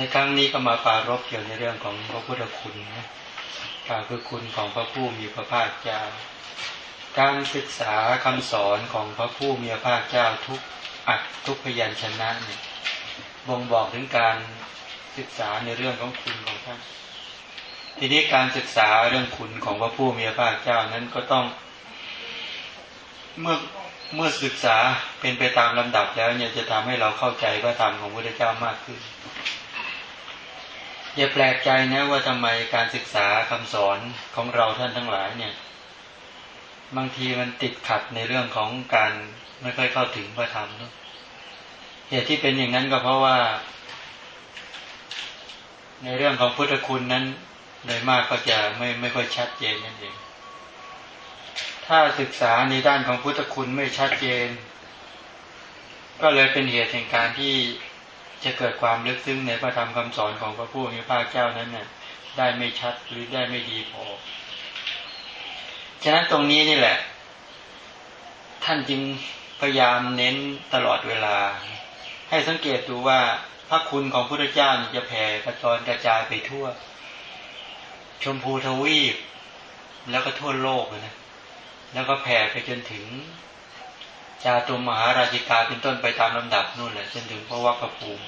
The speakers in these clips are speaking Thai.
ในครั้งนี้ก็มาปารบเกี่ยวในเรื่องของพระพุทธคุณนะกล่าวคือคุณของพระผู้มีพระภาคเจ้า การศึกษาคำสอนของพระผู้มีพระภาคเจ้าทุกอัดทุกพยัญชนะเนี่ยบ่งบอกถึงการศึกษาในเรื่องของคุณของท่าน ทีนี้การศึกษาเรื่องคุณของพระผู้มีพระภาคเจ้านั้นก็ต้อง เมื่อเมื่อศึกษาเป็นไปตามลำดับแล้วเนี่ยจะทำให้เราเข้าใจพระธรรมของพระเจ้ามากขึ้น อย่าแปลกใจนะว่าทำไมการศึกษาคำสอนของเราท่านทั้งหลายเนี่ย บางทีมันติดขัดในเรื่องของการไม่ค่อยเข้าถึงพระธรรมเนาะเหตุที่เป็นอย่างนั้นก็เพราะว่า ในเรื่องของพุทธคุณนั้นโดยมากก็จะไม่ไม่ค่อยชัดเจนนั่นเองถ้าศึกษาในด้านของพุทธคุณไม่ชัดเจน ก็เลยเป็นเหตุแห่งการที่ จะเกิดความลึกซึ้งในพระธรรมคำสอนของพระผู้มีพระเจ้านั้นเนี่ยได้ไม่ชัดหรือได้ไม่ดีพอ ฉะนั้นตรงนี้นี่แหละ ท่านจึงพยายามเน้นตลอดเวลา ให้สังเกตดูว่าพระคุณของพระเจ้าจะแผ่กระจรกระจายไปทั่ว ชมพูทวีป แล้วก็ทั่วโลกนะแล้วก็แผ่ไปจนถึง จาตุมหาราชิกาเป็นต้นไปตามลำดับนู่นแหละจนถึงพระวัคภูมิ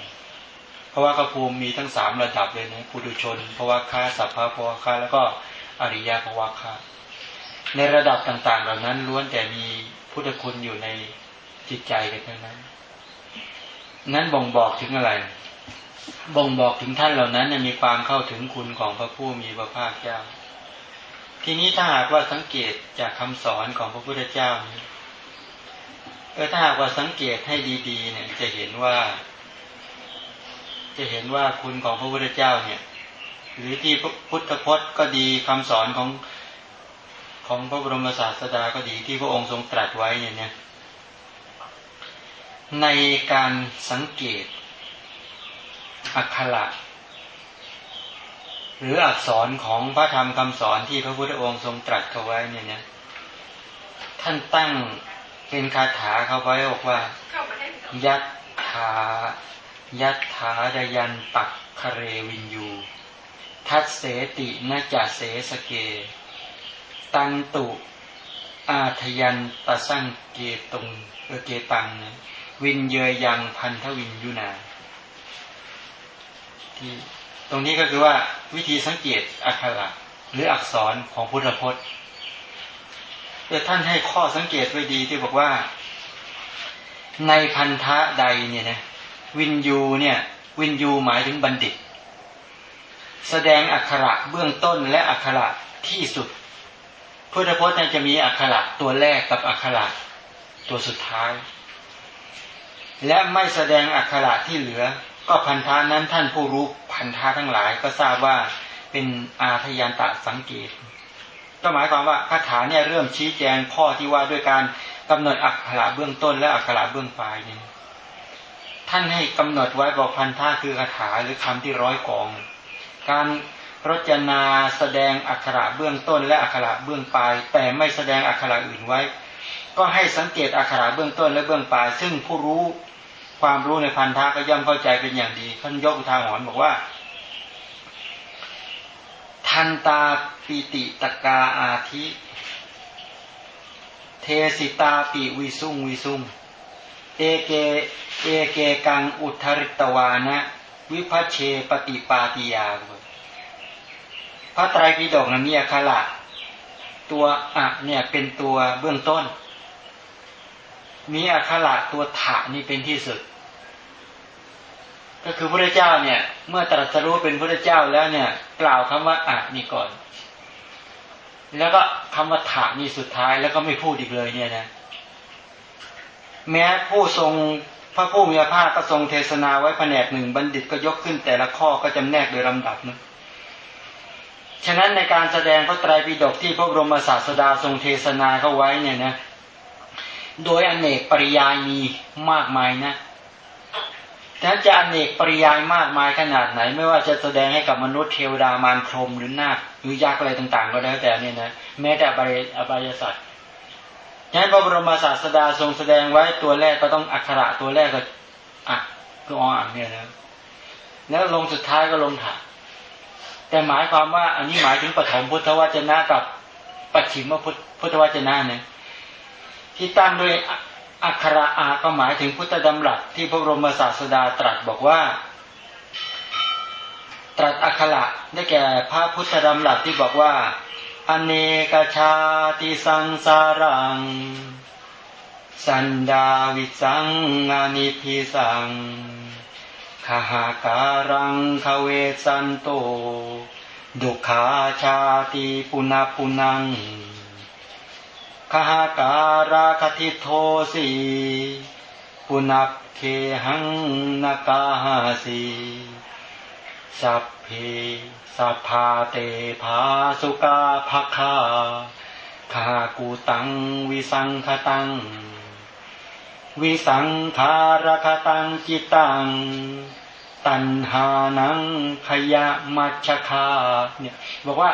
พระวัคภูมิมีทั้งสามระดับเลยนะปุถุชนพระวัคคาสัพพะพระวัคคาแล้วก็อริยะพระวัคคาในระดับต่างๆ เหล่านั้นล้วนแต่มีพุทธคุณอยู่ในจิตใจกันทั้งนั้น นั้นบ่งบอกถึงอะไร บ่งบอกถึงท่านเหล่านั้นมีความเข้าถึงคุณของพระผู้มีพระภาคเจ้า ทีนี้ถ้าหากว่าสังเกตจากคำสอนของพระพุทธเจ้านี้ เออถ้าหากว่าสังเกตให้ดี ๆ เนี่ย จะเห็นว่า จะเห็นว่าคุณของพระพุทธเจ้าเนี่ย หรือที่พุทธพจน์ก็ดีคำสอนของของพระบรมศาสดาก็ดีที่พระองค์ทรงตรัสไว้เนี่ยในการสังเกต อักขระหรืออักษรของพระธรรมคำสอนที่พระพุทธองค์ทรงตรัสเขาไว้เนี่ยนะท่านตั้ง เป็นคาถาเขาไว้บอกว่า ยัตถายัตถาดยันปักคเรวินยู ทัตเสตินจาเสสเก ตันตุ อาทยันตะสั่งเกตุงเกตังวินเยยยังพันทวินยุนาที่ตรงนี้ก็คือว่าวิธีสังเกตอักขระหรืออักษรของพุทธพจน์ แต่ท่านให้ข้อสังเกตไว้ดีที่บอกว่า ในพันธะใดเนี่ยนะวินยูเนี่ย วินยูหมายถึงบัณฑิต แสดงอักขระเบื้องต้นและอักขระที่สุดพุทธพจน์จะมีอักขระตัวแรกกับอักขระตัวสุดท้าย และไม่แสดงอักขระที่เหลือ ก็พันธานั้นท่านผู้รู้พันธะทั้งหลายก็ทราบว่าเป็นอาทยานตะสังเกต ก็หมายความว่าคาถาเนี่ยเริ่มชี้แจงข้อที่ว่าด้วยการกำหนดอักขระเบื้องต้นและอักขระเบื้องปลายนี่ท่านให้กำหนดไว้บอกพันธะคือคาถาหรือคำที่ร้อยกอง การรจนาแสดงอักขระเบื้องต้น และอักขระเบื้องปลาย แต่ไม่แสดงอักขระอื่นไว้ ก็ให้สังเกตอักขระเบื้องต้นและเบื้องปลาย ซึ่งผู้รู้ความรู้ในพันธะก็ย่อมเข้าใจเป็นอย่างดีท่านยกอุทาหรณ์บอกว่า ทันตาปิติตกาอาทิ เทสิตาปิวิสุงวิสุงเอเกเอเกกังอุทริตวานะ วิพัชเชปฏิปาติยาพระไตรปิฎกนะมีอัคระตัวอะเนี่ยเป็นตัวเบื้องต้น มีอัคระตัวถะนี่เป็นที่สุด ก็คือพระเจ้าเนี่ย เมื่อตรัสรู้เป็นพระเจ้าแล้วเนี่ย กล่าวคำว่าอะนี่ก่อน แล้วก็คำว่าถานี่สุดท้ายแล้วก็ไม่พูดอีกเลยเนี่ยนะแม้ผู้ทรงพระผู้มีพระภาคก็ทรงเทศนาไว้แผนกหนึ่งบัณฑิตก็ยกขึ้นแต่ละข้อก็จำแนกโดยลำดับนะฉะนั้นในการแสดงพระไตรปิฎกที่พระบรมศาสดาทรงเทศนาเข้าไว้เนี่ยนะ โดยอเนกปริยายมีมากมายนะ นั้นจะอเนกปริยายมากมายขนาดไหน ไม่ว่าจะแสดงให้กับมนุษย์เทวดามารพรมหรือนาคหรือยักษ์อะไรต่าง ๆ ก็แล้วแต่เนี่ยนะแม้แต่อบายอบายสัตว์ฉะนั้นพระบรมศาสดาทรงแสดงไว้ตัวแรกก็ต้องอักขระตัวแรกก็อะคืออ่างเนี่ยนะแล้วลงสุดท้ายก็ลงฐาแต่หมายความว่าอันนี้หมายถึงปฐมพุทธวจนะกับปัจฉิมพุทธวจนะเนี่ยที่ตั้งด้วย อักขระอาก็หมายถึงพุทธดำรัสที่พระบรมศาสดาตรัสบอกว่า ตรัสอักขระได้แก่พระพุทธดำรัสที่บอกว่า อเนกชาติสังสารัง สันดาวิสังอานิพิสังขหาการังคเวสันโต ดุขาชาติปุนาปุนัง คหาการาคติโทสีปุนักเคหังนากาหาสีสัพเพสัพพาเตภาสุกาภคาคากูตังวิสังคตัง วิสังขารคตังจิตัง ตันหานังขยะมัชคาเนี่ยบอกว่า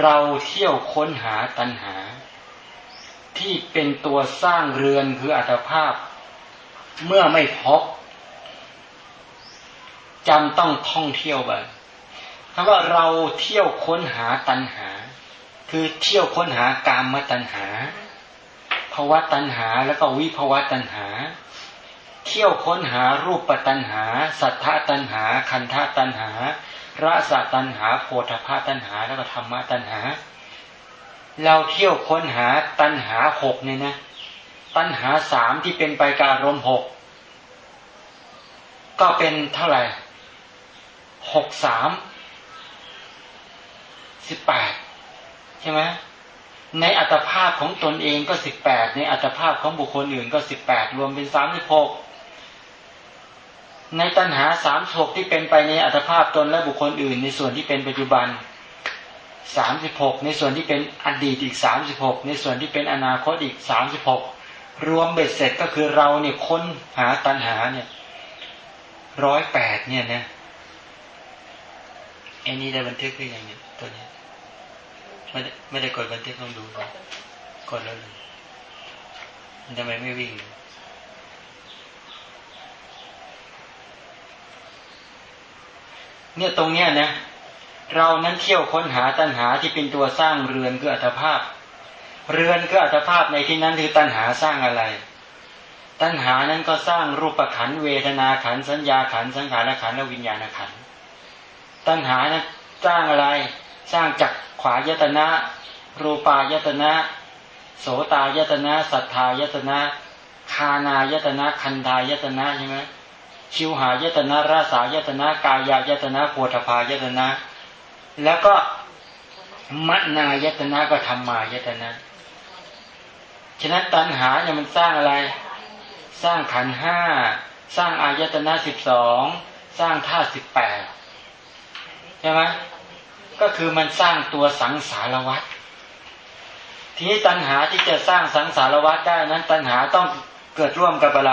เราเที่ยวค้นหาตันหา ที่เป็นตัวสร้างเรือนคืออัตภาพ เมื่อไม่พบจำต้องท่องเที่ยวไปคำว่าเราเที่ยวค้นหาตัณหา คือเที่ยวค้นหากามมตัณหาภาวะตัณหาแล้วก็วิภาวะตัณหา เที่ยวค้นหารูปตัณหา สัทธาตัณหา คันธาตัณหาระสะตัณหา โพธพาตัณหา แล้วก็ธรรมะตัณหา เราเที่ยวค้นหาตัณหาหกเนี่ยนะ ตัณหาสามที่เป็นไปการรมหกก็เป็นเท่าไหร่หกสามสิบแปดใช่ไหมในอัตภาพของตนเองก็สิบแปดในอัตภาพของบุคคลอื่นก็สิบแปดรวมเป็นสามสิบหกในตัณหาสามหกที่เป็นไปในอัตภาพตนและบุคคลอื่น ในส่วนที่เป็นปัจจุบัน สามสิบหกในส่วนที่เป็นอดีตอีกสามสิบหกในส่วนที่เป็นอนาคตอีกสามสิบหกรวมเบ็ดเสร็จก็คือเราเนี่ยค้นหาตัณหาเนี่ยร้อยแปดเนี่ยนะไอ้นี่ได้บันทึกหรือยังเนี่ยตัวนี้ไม่ได้ไม่ได้กดบันทึกต้องดูกดแล้วเลยทำไมไม่วิ่งเนี่ยตรงเนี้ยนะ เรานั้นเที่ยวค้นหาตัณหาที่เป็นตัวสร้างเรือนคืออัตภาพ เรือนคืออัตภาพในที่นั้นคือตัณหาสร้างอะไร ตัณหานั้นก็สร้างรูปขันเวทนาขันสัญญาขันสังขารขันและวิญญาณขันตัณหานั้นสร้างอะไร สร้างจักขวายตนะ รูปายตนะ โสตายตนะสัทธายตนะคานายตนะคันธายตนะใช่ไหมชิวหายตนะราสายตนะกายายตนะโพธพายตนะ แล้วก็มณายตนะก็ธรรมายตนะฉะนั้นตัณหาเนี่ยมันสร้างอะไร สร้างขันห้า สร้างอายตนะสิบสอง สร้างธาตุสิบแปดใช่ไหมก็คือมันสร้างตัวสังสารวัฏทีนี้ตัณหาที่จะสร้างสังสารวัฏได้นั้น ตัณหาต้องเกิดร่วมกับอะไร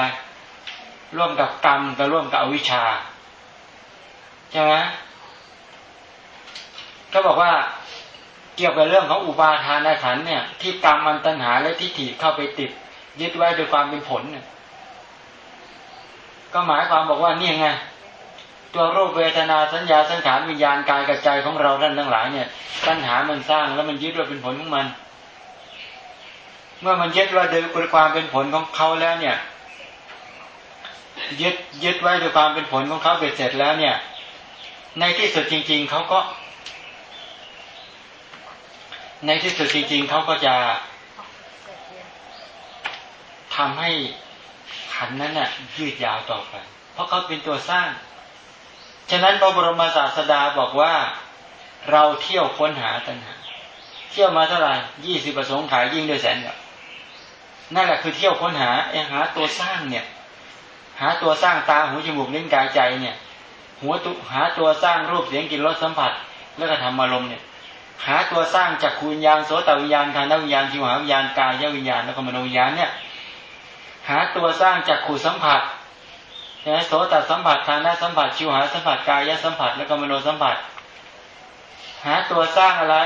ร่วมกับกรรมกับร่วมกับอวิชชาใช่ไหม ก็บอกว่าเกี่ยวกับเรื่องของอุปาทานขันเนี่ย ที่กรรมมันตัณหาและทิฏฐิเข้าไปติด ยึดไว้โดยความเป็นผลเนี่ยก็หมายความบอกว่านี่ไงตัวรูปเวทนาสัญญาสังขารวิญญาณกายกับใจของเราท่านทั้งหลายเนี่ยตัณหามันสร้างแล้วมันยึดว่าเป็นผลของมัน เมื่อมันยึดว่าโดยความเป็นผลของเขาแล้วเนี่ยยึดยึดไว้โดยความเป็นผลของเขาเบ็ดเสร็จแล้วเนี่ย ในที่สุดจริง ๆเขาก็ ในที่สุดจริง ๆเขาก็จะทำให้ขันนั้นน่ะยืดยาวต่อไป เพราะเขาเป็นตัวสร้าง ฉะนั้นพระบรมศาสดาบอกว่าเราเที่ยวค้นหาตัณหา เที่ยวมาเท่าไหร่ยี่สิบประสงค์ขายยิ่งด้วยแสนกับนั่นแหละคือเที่ยวค้นหาไอ้หาตัวสร้างเนี่ย หาตัวสร้างตาหูจมูกลิ้นกายใจเนี่ย หัวตุหาตัวสร้างรูปเสียงกลิ่นรสสัมผัส แล้วก็ทำอารมณ์เนี่ย หาตัวสร้างจากคุณญาณโสตวิญญาณคานวิญญาณชิวหาวิญญาณกายวิญญาณแล้วก็มโนวิญญาณเนี่ยหาตัวสร้างจากขูสัมผัสนะโสตสัมผัสคานสัมผัสชิวหาสัมผัสกายสัมผัสแล้วก็มโนสัมผัส หาตัวสร้างอะไร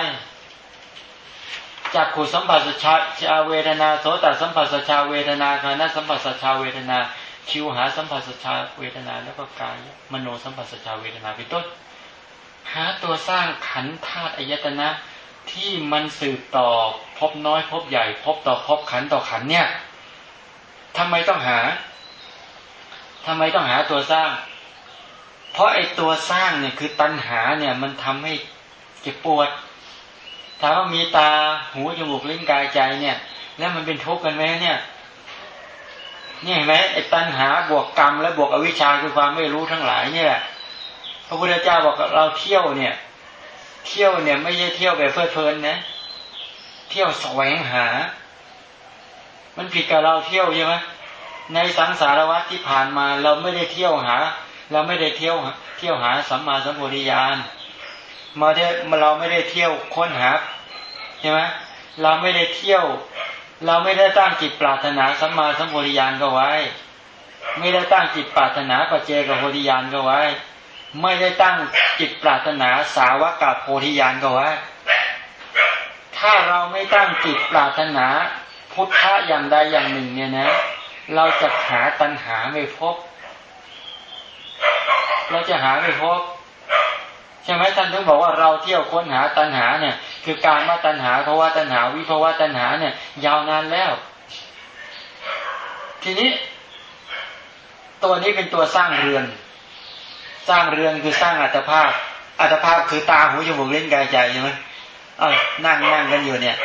จากขูสัมผัสสัชาเวทนาโสตสัมผัสสชาเวทนาคานสัมผัสสชาเวทนา ชิวหาสัมผัสสชาเวทนาแล้วก็กายมโนสัมผัสสชาเวทนาเป็นต้น หาตัวสร้างขันธาตุอายตนะที่มันสืบต่อพบน้อยพบใหญ่พบต่อพบขันต่อขันเนี่ยทำไมต้องหาทำไมต้องหาตัวสร้าง เพราะไอ้ตัวสร้างเนี่ยคือตัณหาเนี่ยมันทำให้เจ็บปวดถามว่ามีตาหูจมูกลิ้นกายใจเนี่ย แล้วมันเป็นทุกข์กันไหมเนี่ยนี่เห็นไหมไอ้ตัณหาบวกกรรมและบวกอวิชชาคือความไม่รู้ทั้งหลายเนี่ย ระพุทธเจ้าบอกเราเที่ยวเนี่ย เที่ยวเนี่ย ไม่ใช่เที่ยวแบบเพลิดเพลินนะ เที่ยวแสวงหา มันผิดกับเราเที่ยวใช่ไหมในสังสารวัฏที่ผ่านมา เราไม่ได้เที่ยวหา เราไม่ได้เที่ยวเที่ยวหาสัมมาสัมพุทธิญาณมาเที่ยวเราไม่ได้เที่ยวค้นหาใช่ไหมเราไม่ได้เที่ยว เราไม่ได้ตั้งจิตปรารถนาสัมมาสัมพุทธิญาณก็ไว้ ไม่ได้ตั้งจิตปรารถนาปัจเจกโพธิญาณก็ไว้ ไม่ได้ตั้งจิตปรารถนาสาวกกับโพธิญาณก็ไว้ถ้าเราไม่ตั้งจิตปรารถนาพุทธะอย่างใดอย่างหนึ่งเนี่ยนะ เราจะหาตัณหาไม่พบ เราจะหาไม่พบใช่ไหมท่านถึงบอกว่าเราเที่ยวค้นหาตัณหาเนี่ย คือการมาตัณหาเพราะว่าตัณหาวิภาวะตัณหาเนี่ย ยาวนานแล้ว ทีนี้ ตัวนี้เป็นตัวสร้างเรือน สร้างเรือนคือสร้างอัตภาพ อัตภาพคือตาหูจมูกเล่นกายใจใช่ไหมเออนั่งนั่งกันอยู่เนี่ย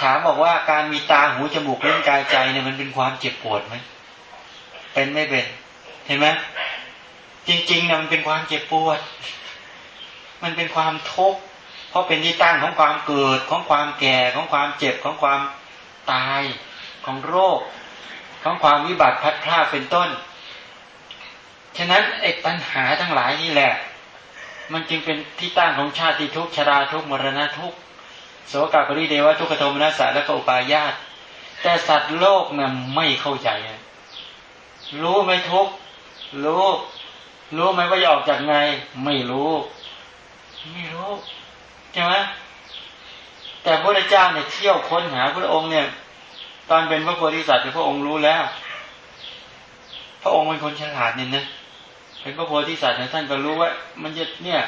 ถามบอกว่าการมีตาหูจมูกเล่นกายใจเนี่ยมันเป็นความเจ็บปวดไหมเป็นไม่เป็น เห็นไหมจริงๆนี่ยมันเป็นความเจ็บปวด มันเป็นความทุกข์เพราะเป็นที่ตั้งของความเกิดของความแก่ของความเจ็บของความตายของโรค ของความวิบัติพัดพลาดเป็นต้น ฉะนั้นไอ้ปัญหาทั้งหลายนี่แหละ มันจึงเป็นที่ตั้งของชาติทุกชราทุกมรณะทุกโสกปริเดวะทุกขโทมนัสสะและก็อุปายาตแต่สัตว์โลกเนี่ยไม่เข้าใจ รู้ไหมทุกรู้ รู้ไหมว่าจะออกจากไง ไม่รู้ ไม่รู้ใช่ไหมแต่พระเจ้าเนี่ยเที่ยวค้นหาพระองค์เนี่ย ตอนเป็นพระโพธิสัตว์พระองค์รู้แล้ว พระองค์เป็นคนฉลาดเนี่ยนะ เป็นพระโพธิสัตว์นะท่านก็รู้ว่า มันจะเนี่ย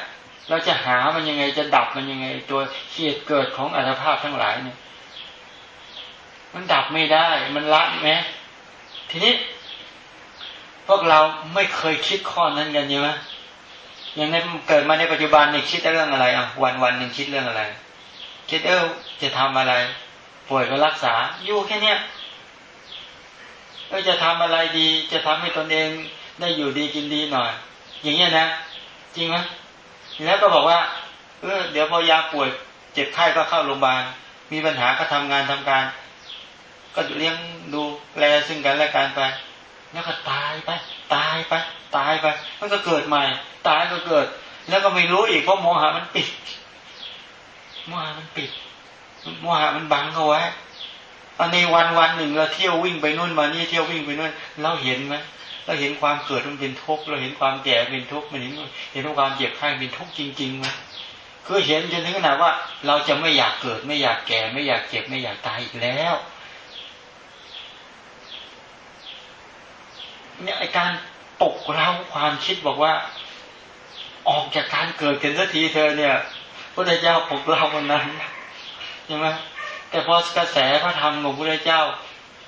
เราจะหามันยังไงจะดับมันยังไง ตัวเหตุเกิดของอัตภาพทั้งหลายเนี่ย มันดับไม่ได้มันละไหมทีนี้ พวกเราไม่เคยคิดข้อนั้นกันใช่ไหมอย่างนี้เกิดมาในปัจจุบันนี่คิดเรื่องอะไรอะวันวันหนึ่งคิดเรื่องอะไร คิดเออจะทำอะไร ป่วยก็รักษาอยู่แค่เนี้ยเออจะทำอะไรดี จะทำให้ตนเอง ได้อยู่ดีกินดีหน่อย อย่างเงี้ยนะ จริงไหมแล้วก็บอกว่า เออเดี๋ยวพอยาป่วยเจ็บไข้ก็เข้าโรงพยาบาล มีปัญหาก็ทำงานทำการ ก็เลี้ยงดูแลซึ่งกันและกันไป แล้วก็ตายไป ตายไป ตายไป มันก็เกิดใหม่ ตายก็เกิด แล้วก็ไม่รู้อีกเพราะโมหะมันปิด โมหะมันปิด โมหะมันบังเอาไว้อันในวันวันหนึ่งเราเที่ยววิ่งไปนู่นมานี่เที่ยววิ่งไปนู่นเราเห็นไหม เราเห็นความเกิดมันเป็นทุกข์เราเห็นความแก่เป็นทุกข์มันเห็นเห็นความเจ็บไข้เป็นทุกข์จริงๆไหมคือเห็นจนถึงขนาดว่า เราจะไม่อยากเกิด ไม่อยากแก่ ไม่อยากเจ็บไม่อยากตายอีกแล้ว เนี่ยไอการปลุกเราความคิดบอกว่า ออกจากการเกิดกันสักทีเธอเนี่ยพระเจ้าปลุกเราคนนั้นใช่ไหมแต่พอกระแสพระธรรมของพระเจ้า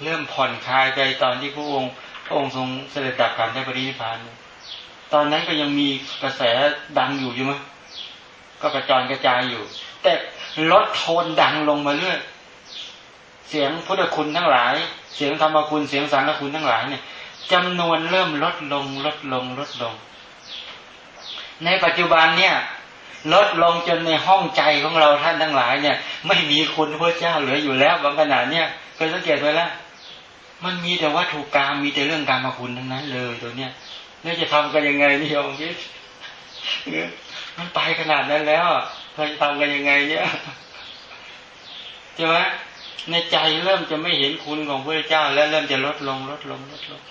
เริ่มผ่อนคลายไปตอนที่พระองค์ ระองค์ทรงเสด็จดับขันได้ปรินิพาน ตอนนั้นก็ยังมีกระแสดังอยู่ใช่ไหมก็กระจรกระจายอยู่ แต่ลดโทนดังลงมาเรื่อยเสียงพุทธคุณทั้งหลาย เสียงธรรมคุณเสียงสังฆคุณทั้งหลายเนี่ยจำนวนเริ่มลดลงลดลงลดลง ในปัจจุบันเนี่ย ลดลงจนในห้องใจของเราท่านทั้งหลายเนี่ย ไม่มีคุณพระเจ้าเหลืออยู่แล้วบางขนาดเนี่ยเคยสังเกตไว้แล้ว มันมีแต่วัตถุกรรมมีแต่เรื่องการมาคุณทั้งนั้นเลยตัวเนี้ยแล้วจะทำกันยังไงนี่ยองคิดมันไปขนาดนั้นแล้วเราจะทำกันยังไงเนี่ยใช่ไหมในใจเริ่มจะไม่เห็นคุณของพระเจ้า แล้วเริ่มจะลดลงลดลงลดลง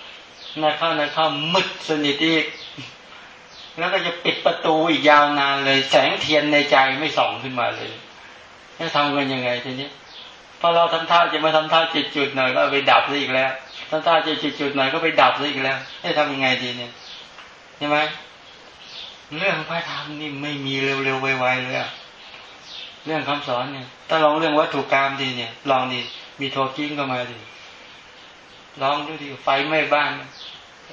ในเข้าในเข้ามึดสนิทอีกแล้วก็จะปิดประตูอีกยาวนานเลย แสงเทียนในใจไม่ส่องขึ้นมาเลยจะทำกันยังไงทีนี้ พอเราทำท่าจะมาทำท่าจิตจุดหน่อยก็ไปดับซะอีกแล้วถ้าตาจะจุดหน่อยก็ไปดับซะอีกแล้วให้ทำยังไงดีเนี่ยใช่ไหมเรื่องพระธรรมนี่ไม่มีเร็วๆไวๆเลยอะเรื่องคำสอนเนี่ย ถ้าลองเรื่องวัตถุกรรมดีเนี่ย ลองดีมีโทกิ้งเข้ามาดิลองดูดิไฟไหม้บ้าน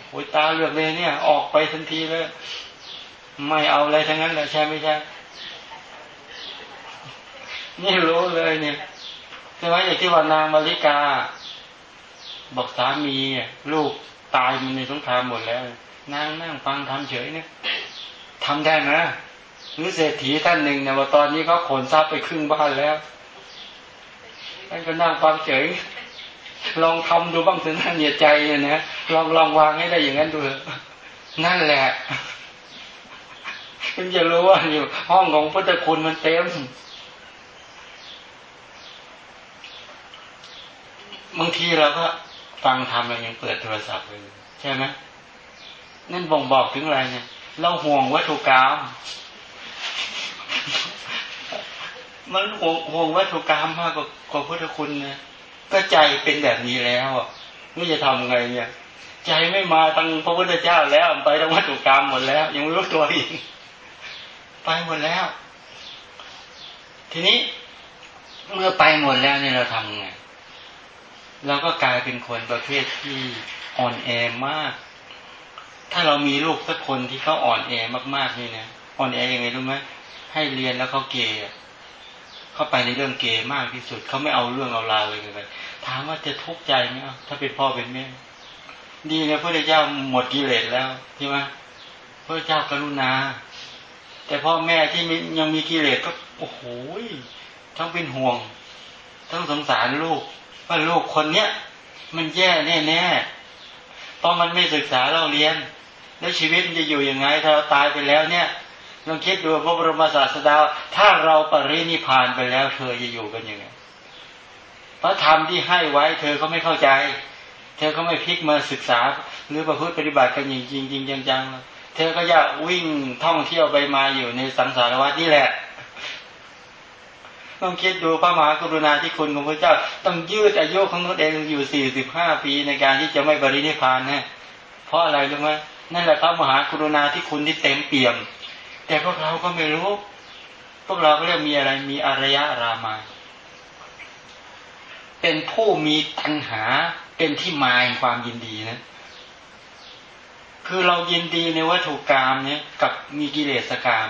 โอ้ยตาเลือกเลยเนี่ย ออกไปทันทีเลยไม่เอาอะไรทั้งนั้นเลยใช่ไม่ใช่นี่รู้เลยเนี่ย ใช่ไหมอย่างที่ว่านางมาริกา บอกสามีลูกตายมันในสงครามหมดแล้ว นางนั่งฟังทำเฉยเนี่ยทำได้ไหมหรือเศรษฐีท่านหนึ่งเนี่ยว่าตอนนี้เขาขนทรัพย์ไปครึ่งบ้านแล้วท่านก็นั่งฟังเฉยลองทำดูบ้างสิท่านเหยียดใจเนี่ยนะลองลองวางให้ได้อย่างนั้นดูนั่นแหละคุณจะรู้ว่าอยู่ ห้องของพุทธคุณมันเต็ม บางทีเราก็ฟังทำเรายังเปิดโทรศัพท์เลยใช่ไหมนั่นบ่งบอกถึงอะไรเนี่ย เราห่วงวัตถุกรรมมันห่วงห่วงวัตถุกรรมมากกว่ากว่าพุทธคุณนะก็ใจเป็นแบบนี้แล้วไม่จะทำไงเนี่ยใจไม่มาตั้งพระพุทธเจ้าแล้วไปตั้งวัตถุกรรมหมดแล้ว ยังไม่รู้ตัวอีกไปหมดแล้ว ทีนี้เมื่อไปหมดแล้วเนี่ยเราทำไง เราก็กลายเป็นคนประเภทที่อ่อนแอมาก ถ้าเรามีลูกสักคนที่เขาอ่อนแอมากๆนี่นะอ่อนแอยังไงรู้ไหมให้เรียนแล้วเขาเกย์เข้าไปในเรื่องเกย์มากที่สุดเขาไม่เอาเรื่องเอาราวเลยเลยถามว่าจะทุกข์ใจไหมถ้าเป็นพ่อเป็นแม่ดีนะพระเจ้าหมดกิเลสแล้วใช่ไหมพระเจ้ากรุณา แต่พ่อแม่ที่ยังมีกิเลสก็โอ้โหทั้งเป็นห่วง ทั้งสงสารลูก ว่าลูกคนเนี้ยมันแย่แน่แน่เพราะมันไม่ศึกษาเราเรียน แล้วชีวิตมันจะอยู่ยังไง ถ้าเราตายไปแล้วเนี่ยลองคิดดูพระบรมศาสดาถ้าเราปรินิพานไปแล้ว เธอจะอยู่กันยังไงพระธรรมที่ให้ไว้ เธอก็ไม่เข้าใจ เธอก็ไม่พลิกมาศึกษา หรือประพฤติปฏิบัติกันจริงจริงจริงจังๆเธอก็อยากวิ่งท่องเที่ยวไปมาอยู่ในสังสารวัฏนี่แหละ ต้องคิดดูพระมหากรุณาธิคุณของพระเจ้า ต้องยืดอายุของตนเองอยู่สี่สิบห้าปีในการที่จะไม่บริณิพานนะเพราะอะไรรู้ไหมนั่นแหละพระมหากรุณาธิคุณที่เต็มเปี่ยม แต่พวกเราก็ไม่รู้ พวกเราก็เรียกมีอะไรมีอารยะรามา เป็นผู้มีตัณหาเป็นที่มาแห่งความยินดีนะคือเรายินดีในวัตถุกรรมเนี่ยกับมีกิเลสกรรม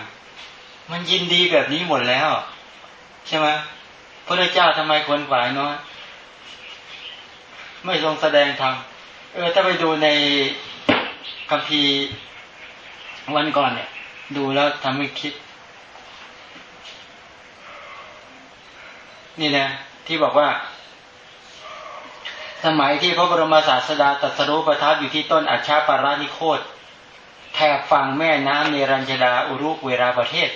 มันยินดีแบบนี้หมดแล้ว ใช่ไหมพระเจ้าทำไมคนฝ่ายน้อยไม่ทรงแสดงธรรมเออถ้าไปดูในคัมภีร์วันก่อนเนี่ย ดูแล้วทำให้คิด นี่นะที่บอกว่า สมัยที่พระบรมศาสดาตรัสรู้ประทับอยู่ที่ต้นอัชชาปารานิโคตแถบฝั่งแม่น้ำเนรัญชดาอุรุเวราประเทศ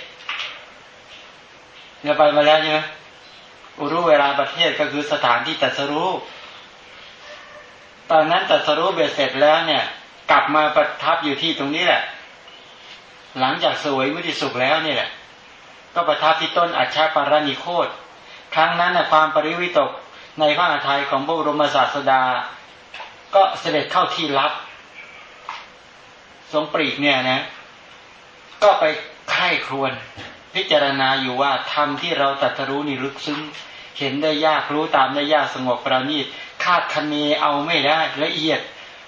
เนี่ยไปมาแล้วใช่ไหมอุรุเวลาประเทศก็คือสถานที่ตัดสรู้ ตอนนั้นตัดสรู้เบ็ดเสร็จแล้วเนี่ย กลับมาประทับอยู่ที่ตรงนี้แหละ หลังจากสวยมุติสุขแล้วนี่แหละ ก็ประทับที่ต้นอัชชาปารานิโคตครั้งนั้นนะความปริวิตกในพระอาทัยของพระบรมศาสดา ก็เสด็จเข้าที่ลับ ทรงปรีกเนี่ยนะ ก็ไปไข้ครวน พิจารณาอยู่ว่าธรรมที่เราตัดรู้นี่ลึกซึ้ง เห็นได้ยากรู้ตามได้ยากสงบประณีตคาดคะเนเอาไม่ได้ละเอียด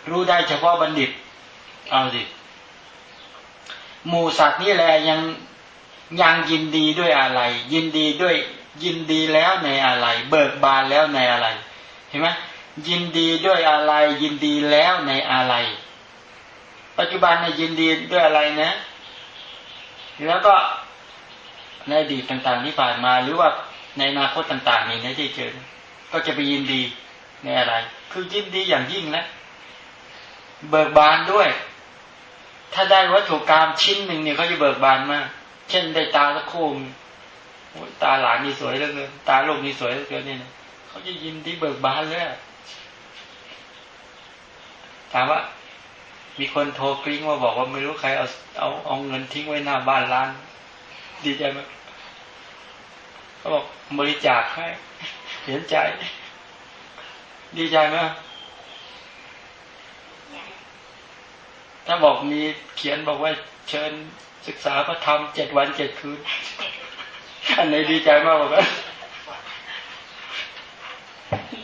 รู้ได้เฉพาะบัณฑิต เอาสิหมูสัตว์นี่แหละยังยังยินดีด้วยอะไร ยินดีด้วยยินดีแล้วในอะไร เบิกบานแล้วในอะไร เห็นไหมยินดีด้วยอะไรยินดีแล้วในอะไร ปัจจุบันในยินดีด้วยอะไรนะ แล้วก็ ในอดีตต่างๆที่ผ่านมา หรือว่าในอนาคตต่างๆนี่ในที่เจอ ก็จะไปยินดีในอะไร คือยินดีอย่างยิ่งนะ เบิกบานด้วย ถ้าได้วัตถุกรรมชิ้นหนึ่งเนี่ยเขาจะเบิกบานมาก เช่นได้ตาละโคมตาหลานนี่สวยเหลือเกินตาลูกนี่สวยเหลือเกินเนี่ยเขาจะยินดีเบิกบานเลยถามว่ามีคนโทรกริ้งมาบอกว่าไม่รู้ใครเอาเอาเอาเงินทิ้งไว้หน้าบ้านร้าน ดีใจไหมเขาบอกบริจาคให้ เห็นใจ ดีใจไหมถ้าบอกมีเขียนบอกว่าเชิญศึกษาพระธรรมเจ็ดวันเจ็ดคืน อันไหนดีใจมากกว่า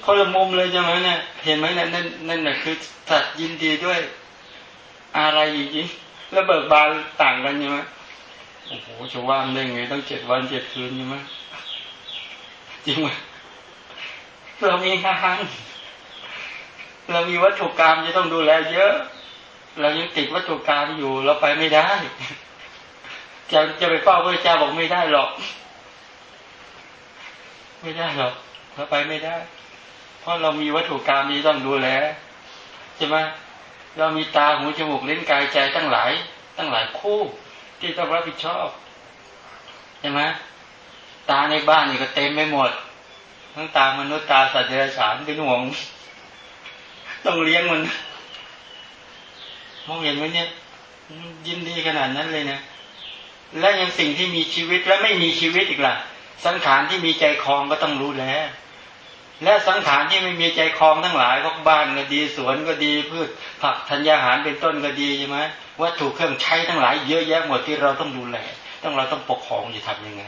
คนละมุมเลยใช่ไหมเนี่ยเห็นไหมเนี่ยนั่นนั่นน่ะคือสัตว์ยินดีด้วยอะไรจริงๆแล้วเบิกบานต่างกันใช่ไหม โอ้โหจะว่างได้ไงต้องเจ็ดวันเจ็ดคืนใช่ไหมจริงไหมเรามีงานเรามีวัตถุกรรมจะต้องดูแลเยอะ เรายังติดวัตถุกรรมอยู่เราไปไม่ได้ จะจะไปเฝ้าพระเจ้าบอกไม่ได้หรอก ไม่ได้หรอกเราไปไม่ได้ เพราะเรามีวัตถุกรรมนี้ต้องดูแลใช่ไหมเรามีตาหูจมูกลิ้นกายใจตั้งหลาย ตั้งหลายคู่ ที่ต้องรับผิดชอบใช่ไหมตาในบ้านนี่ก็เต็มไปหมด ทั้งตามนุษย์ตาสัตว์เดรัจฉานเป็นห่วงต้องเลี้ยงมันมองเห็นไหมเนี่ยยินดีขนาดนั้นเลยนะและยังสิ่งที่มีชีวิตและไม่มีชีวิตอีกล่ะ สังขารที่มีใจคลองก็ต้องรู้แล้ว และสังขารที่ไม่มีใจคลองทั้งหลายพวกบ้านก็ดีสวนก็ดีพืชผักธัญญาหารเป็นต้นก็ดีใช่ไหม วัตถุเครื่องใช้ทั้งหลายเยอะแยะหมดที่เราต้องดูแล ต้องเราต้องปกครองจะทำยังไง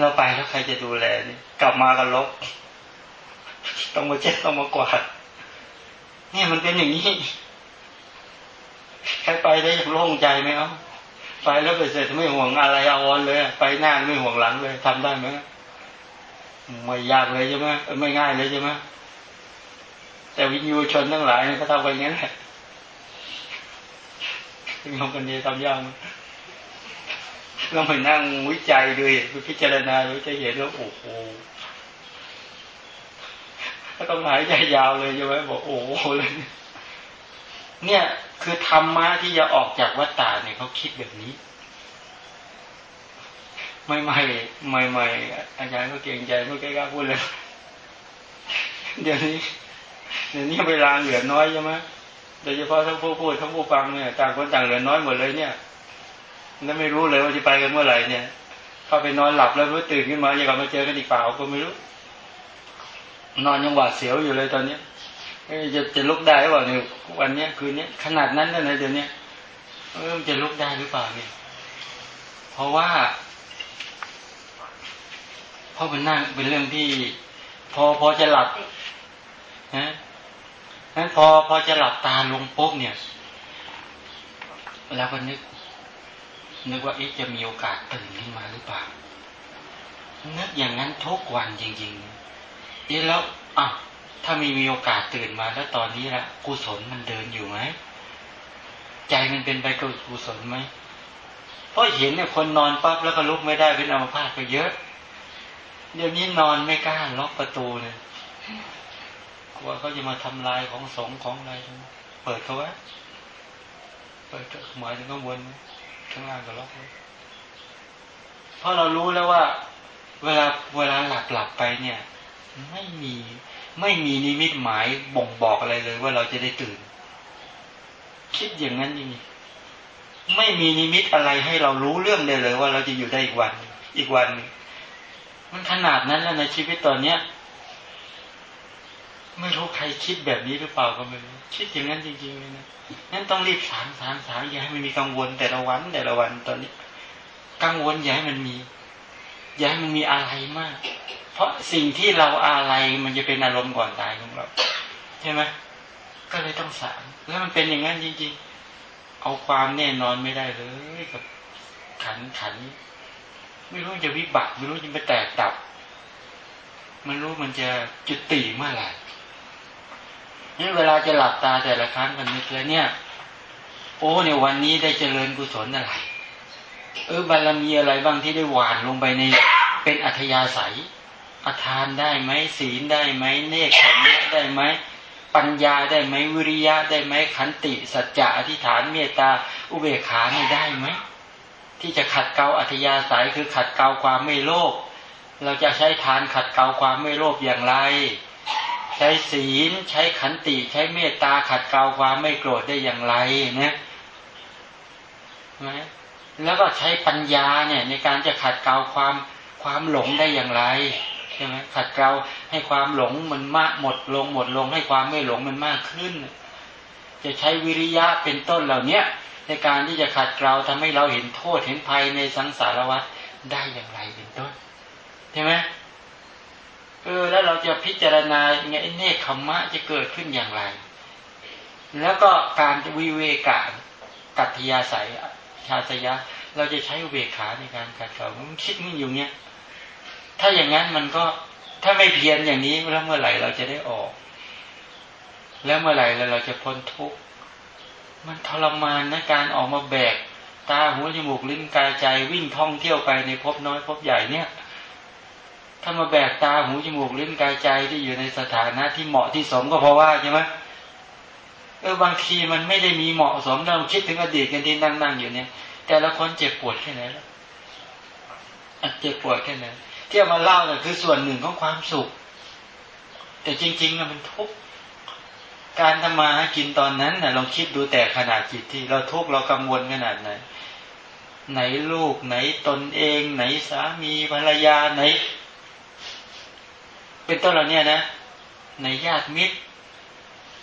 เราไปแล้วใครจะดูแลนี่กลับมากันลบต้องมาเช็ดต้องมากวาดเนี่ยมันเป็นอย่างนี้ใครไปได้อย่างโล่งใจไหมเอ้าไปแล้วไปเสร็จไม่ห่วงอะไรเอาวนเลย ไปหน้าไม่ห่วงหลังเลยทำได้ไหมไม่ยากเลยใช่ไหมไม่ง่ายเลยใช่ไหมแต่วิญญูชนทั้งหลายก็ทำไปงั้แหละ ยงกันดีทำยากเราไปนั่งวิจัยด้วยพิจารณาดูจะเห็นว่าโอ้โหก็ต้องหายใจยาวเลยใช่ไหมบอกโอ้โหเลยเนี่ยคือธรรมะที่จะออกจากวัฏฏะเนี่ยเขาคิดแบบนี้ ไม่ไม่ไม่ไม่อาจารย์ก็เก่งใจไม่กล้าพูดเลย เดี๋ยวนี้เดี๋ยวนี้เวลาเหลือน้อยใช่ไหม โดยเฉพาะทั้งผู้พูดทั้งผู้ฟังเนี่ยต่างคนต่างเหลือน้อยหมดเลยเนี่ยแล้วไม่รู้เลยว่าจะไปกันเมื่อไหร่เนี่ย เข้าไปนอนหลับแล้วรู้ตื่นขึ้นมาจะกลับมาเจอกันอีกเปล่าก็ไม่รู้ นอนยังหวาดเสียวอยู่เลยตอนเนี้ยจะจะลุกได้หรือเปล่าเนี่ยวันเนี้ยคืนนี้ขนาดนั้นเลยเดี๋ยวนี้เออจะลุกได้หรือเปล่าเนี่ย เพราะว่า เพราะมันนั่งเป็นเรื่องที่ พอพอจะหลับนะ นั้นพอพอจะหลับตาลงปุ๊บเนี่ย แล้วก็นึก นึกว่าเอ๊ะจะมีโอกาสตื่นขึ้นมาหรือเปล่า นึกอย่างนั้นทุกวันจริงๆเอ๊ะแล้วอะถ้ามีมีโอกาสตื่นมาแล้วตอนนี้ละกุศลมันเดินอยู่ไหมใจมันเป็นไปกับกุศลไหมเพราะเห็นเนี่ยคนนอนปั๊บแล้วก็ลุกไม่ได้เป็นอัมพาตก็เยอะ เดี๋ยวนี้นอนไม่กล้าล็อกประตูเนี่ย กลัวเขาจะมาทำลายของสงของอะไร เปิดเขาไว้เปิดหมายถึงข้างบนข้างล่างก็ล็อกเพราะเรารู้แล้วว่า เวลาเวลาหลับหลับไปเนี่ย ไม่มีไม่มีนิมิตหมายบ่งบอกอะไรเลยว่าเราจะได้ตื่น คิดอย่างนั้นนี่ไม่มีนิมิตอะไรให้เรารู้เรื่องเลยเลย ว่าเราจะอยู่ได้อีกวัน อีกวัน มันขนาดนั้นแล้วในชีวิตตอนเนี้ย ไม่รู้ใครคิดแบบนี้หรือเปล่าก็ไม่รู้คิดอย่างนั้นจริงๆเลยนะนั้นต้องรีบสางสางสางอย่าให้มันมีกังวลแต่ละวันแต่ละวันตอนนี้ กังวลอย่าให้มันมี อย่าให้มันมีอะไรมาก เพราะสิ่งที่เราอะไรมันจะเป็นอารมณ์ก่อนตายของเราใช่ไหมก็เลยต้องสามแล้วมันเป็นอย่างนั้นจริง ๆ เอาความแน่นอนไม่ได้เลยกับขันขันไม่รู้จะวิบัติไม่รู้จะไปแตกตับ มันรู้มันจะจุติเมื่อไหร่ นี่เวลาจะหลับตาแต่ละครั้งกันนึกเลยเนี่ย โอ้เนี่ยวันนี้ได้เจริญกุศลอะไร เออบารมีอะไรบ้างที่ได้หวานลงไปในเป็นอัธยาศัยอทานได้ไหมศีลได้ไหมเนคขมมะได้ไหมปัญญาได้ไหมวิริยะได้ไหมขันติสัจจะอธิษฐานเมตตาอุเบกขานี่ได้ไหมที่จะขัดเกลาอัธยาศัยคือขัดเกลาความไม่โลภเราจะใช้ทานขัดเกลาความไม่โลภอย่างไร ช้ศีล ใช้ขันติ ใช้เมตตาขัดเกลาความไม่โกรธได้อย่างไรนะไหมแล้วก็ใช้ปัญญาเนี่ย ในการจะขัดเกลาความความหลงได้อย่างไรใช่ไหมขัดเกลาให้ความหลงมันมากหมดลงหมดลงให้ความไม่หลงมันมากขึ้น จะใช้วิริยะเป็นต้นเหล่าเนี้ยในการที่จะขัดเกลาทำให้เราเห็นโทษเห็นภัยในสังสารวัฏได้อย่างไรเป็นต้นใช่ไหม เออ แล้วเราจะพิจารณาไงเนคขมมะจะเกิดขึ้นอย่างไร แล้วก็การวิเวกะกัตยาศัยชาสยะ เราจะใช้เวขาในการขัดเกลามันคิดมันอยู่เนี้ยถ้าอย่างนั้นมันก็ถ้าไม่เพียรอย่างนี้แล้วเมื่อไหร่เราจะได้ออก แล้วเมื่อไหร่เราจะพ้นทุกข์มันทรมานนะการออกมาแบก ตาหูจมูกลิ้นกายใจวิ่งท่องเที่ยวไปในภพน้อยภพใหญ่เนี่ย ถ้ามาแบกตาหูจมูกลิ้นกายใจที่อยู่ในสถานะที่เหมาะที่สมก็เพราะว่าใช่ไหมเออบางทีมันไม่ได้มีเหมาะสมเราคิดถึงอดีตกันที่นั่งนั่งอยู่เนี่ย แต่ละคนเจ็บปวดแค่ไหนแล้วเจ็บปวดแค่ไหนที่เอามาเล่าเนี่ยคือส่วนหนึ่งของความสุข แต่จริงๆอะมันทุกข์การทำมาหากินตอนนั้นนะลองคิดดูแต่ขนาดจิตที่เราทุกข์เรากังวลขนาดไหนไหนลูกไหนตนเอง ไหนสามีภรรยาไหน เป็นต้นเราเนี่ยนะ ในญาติมิตร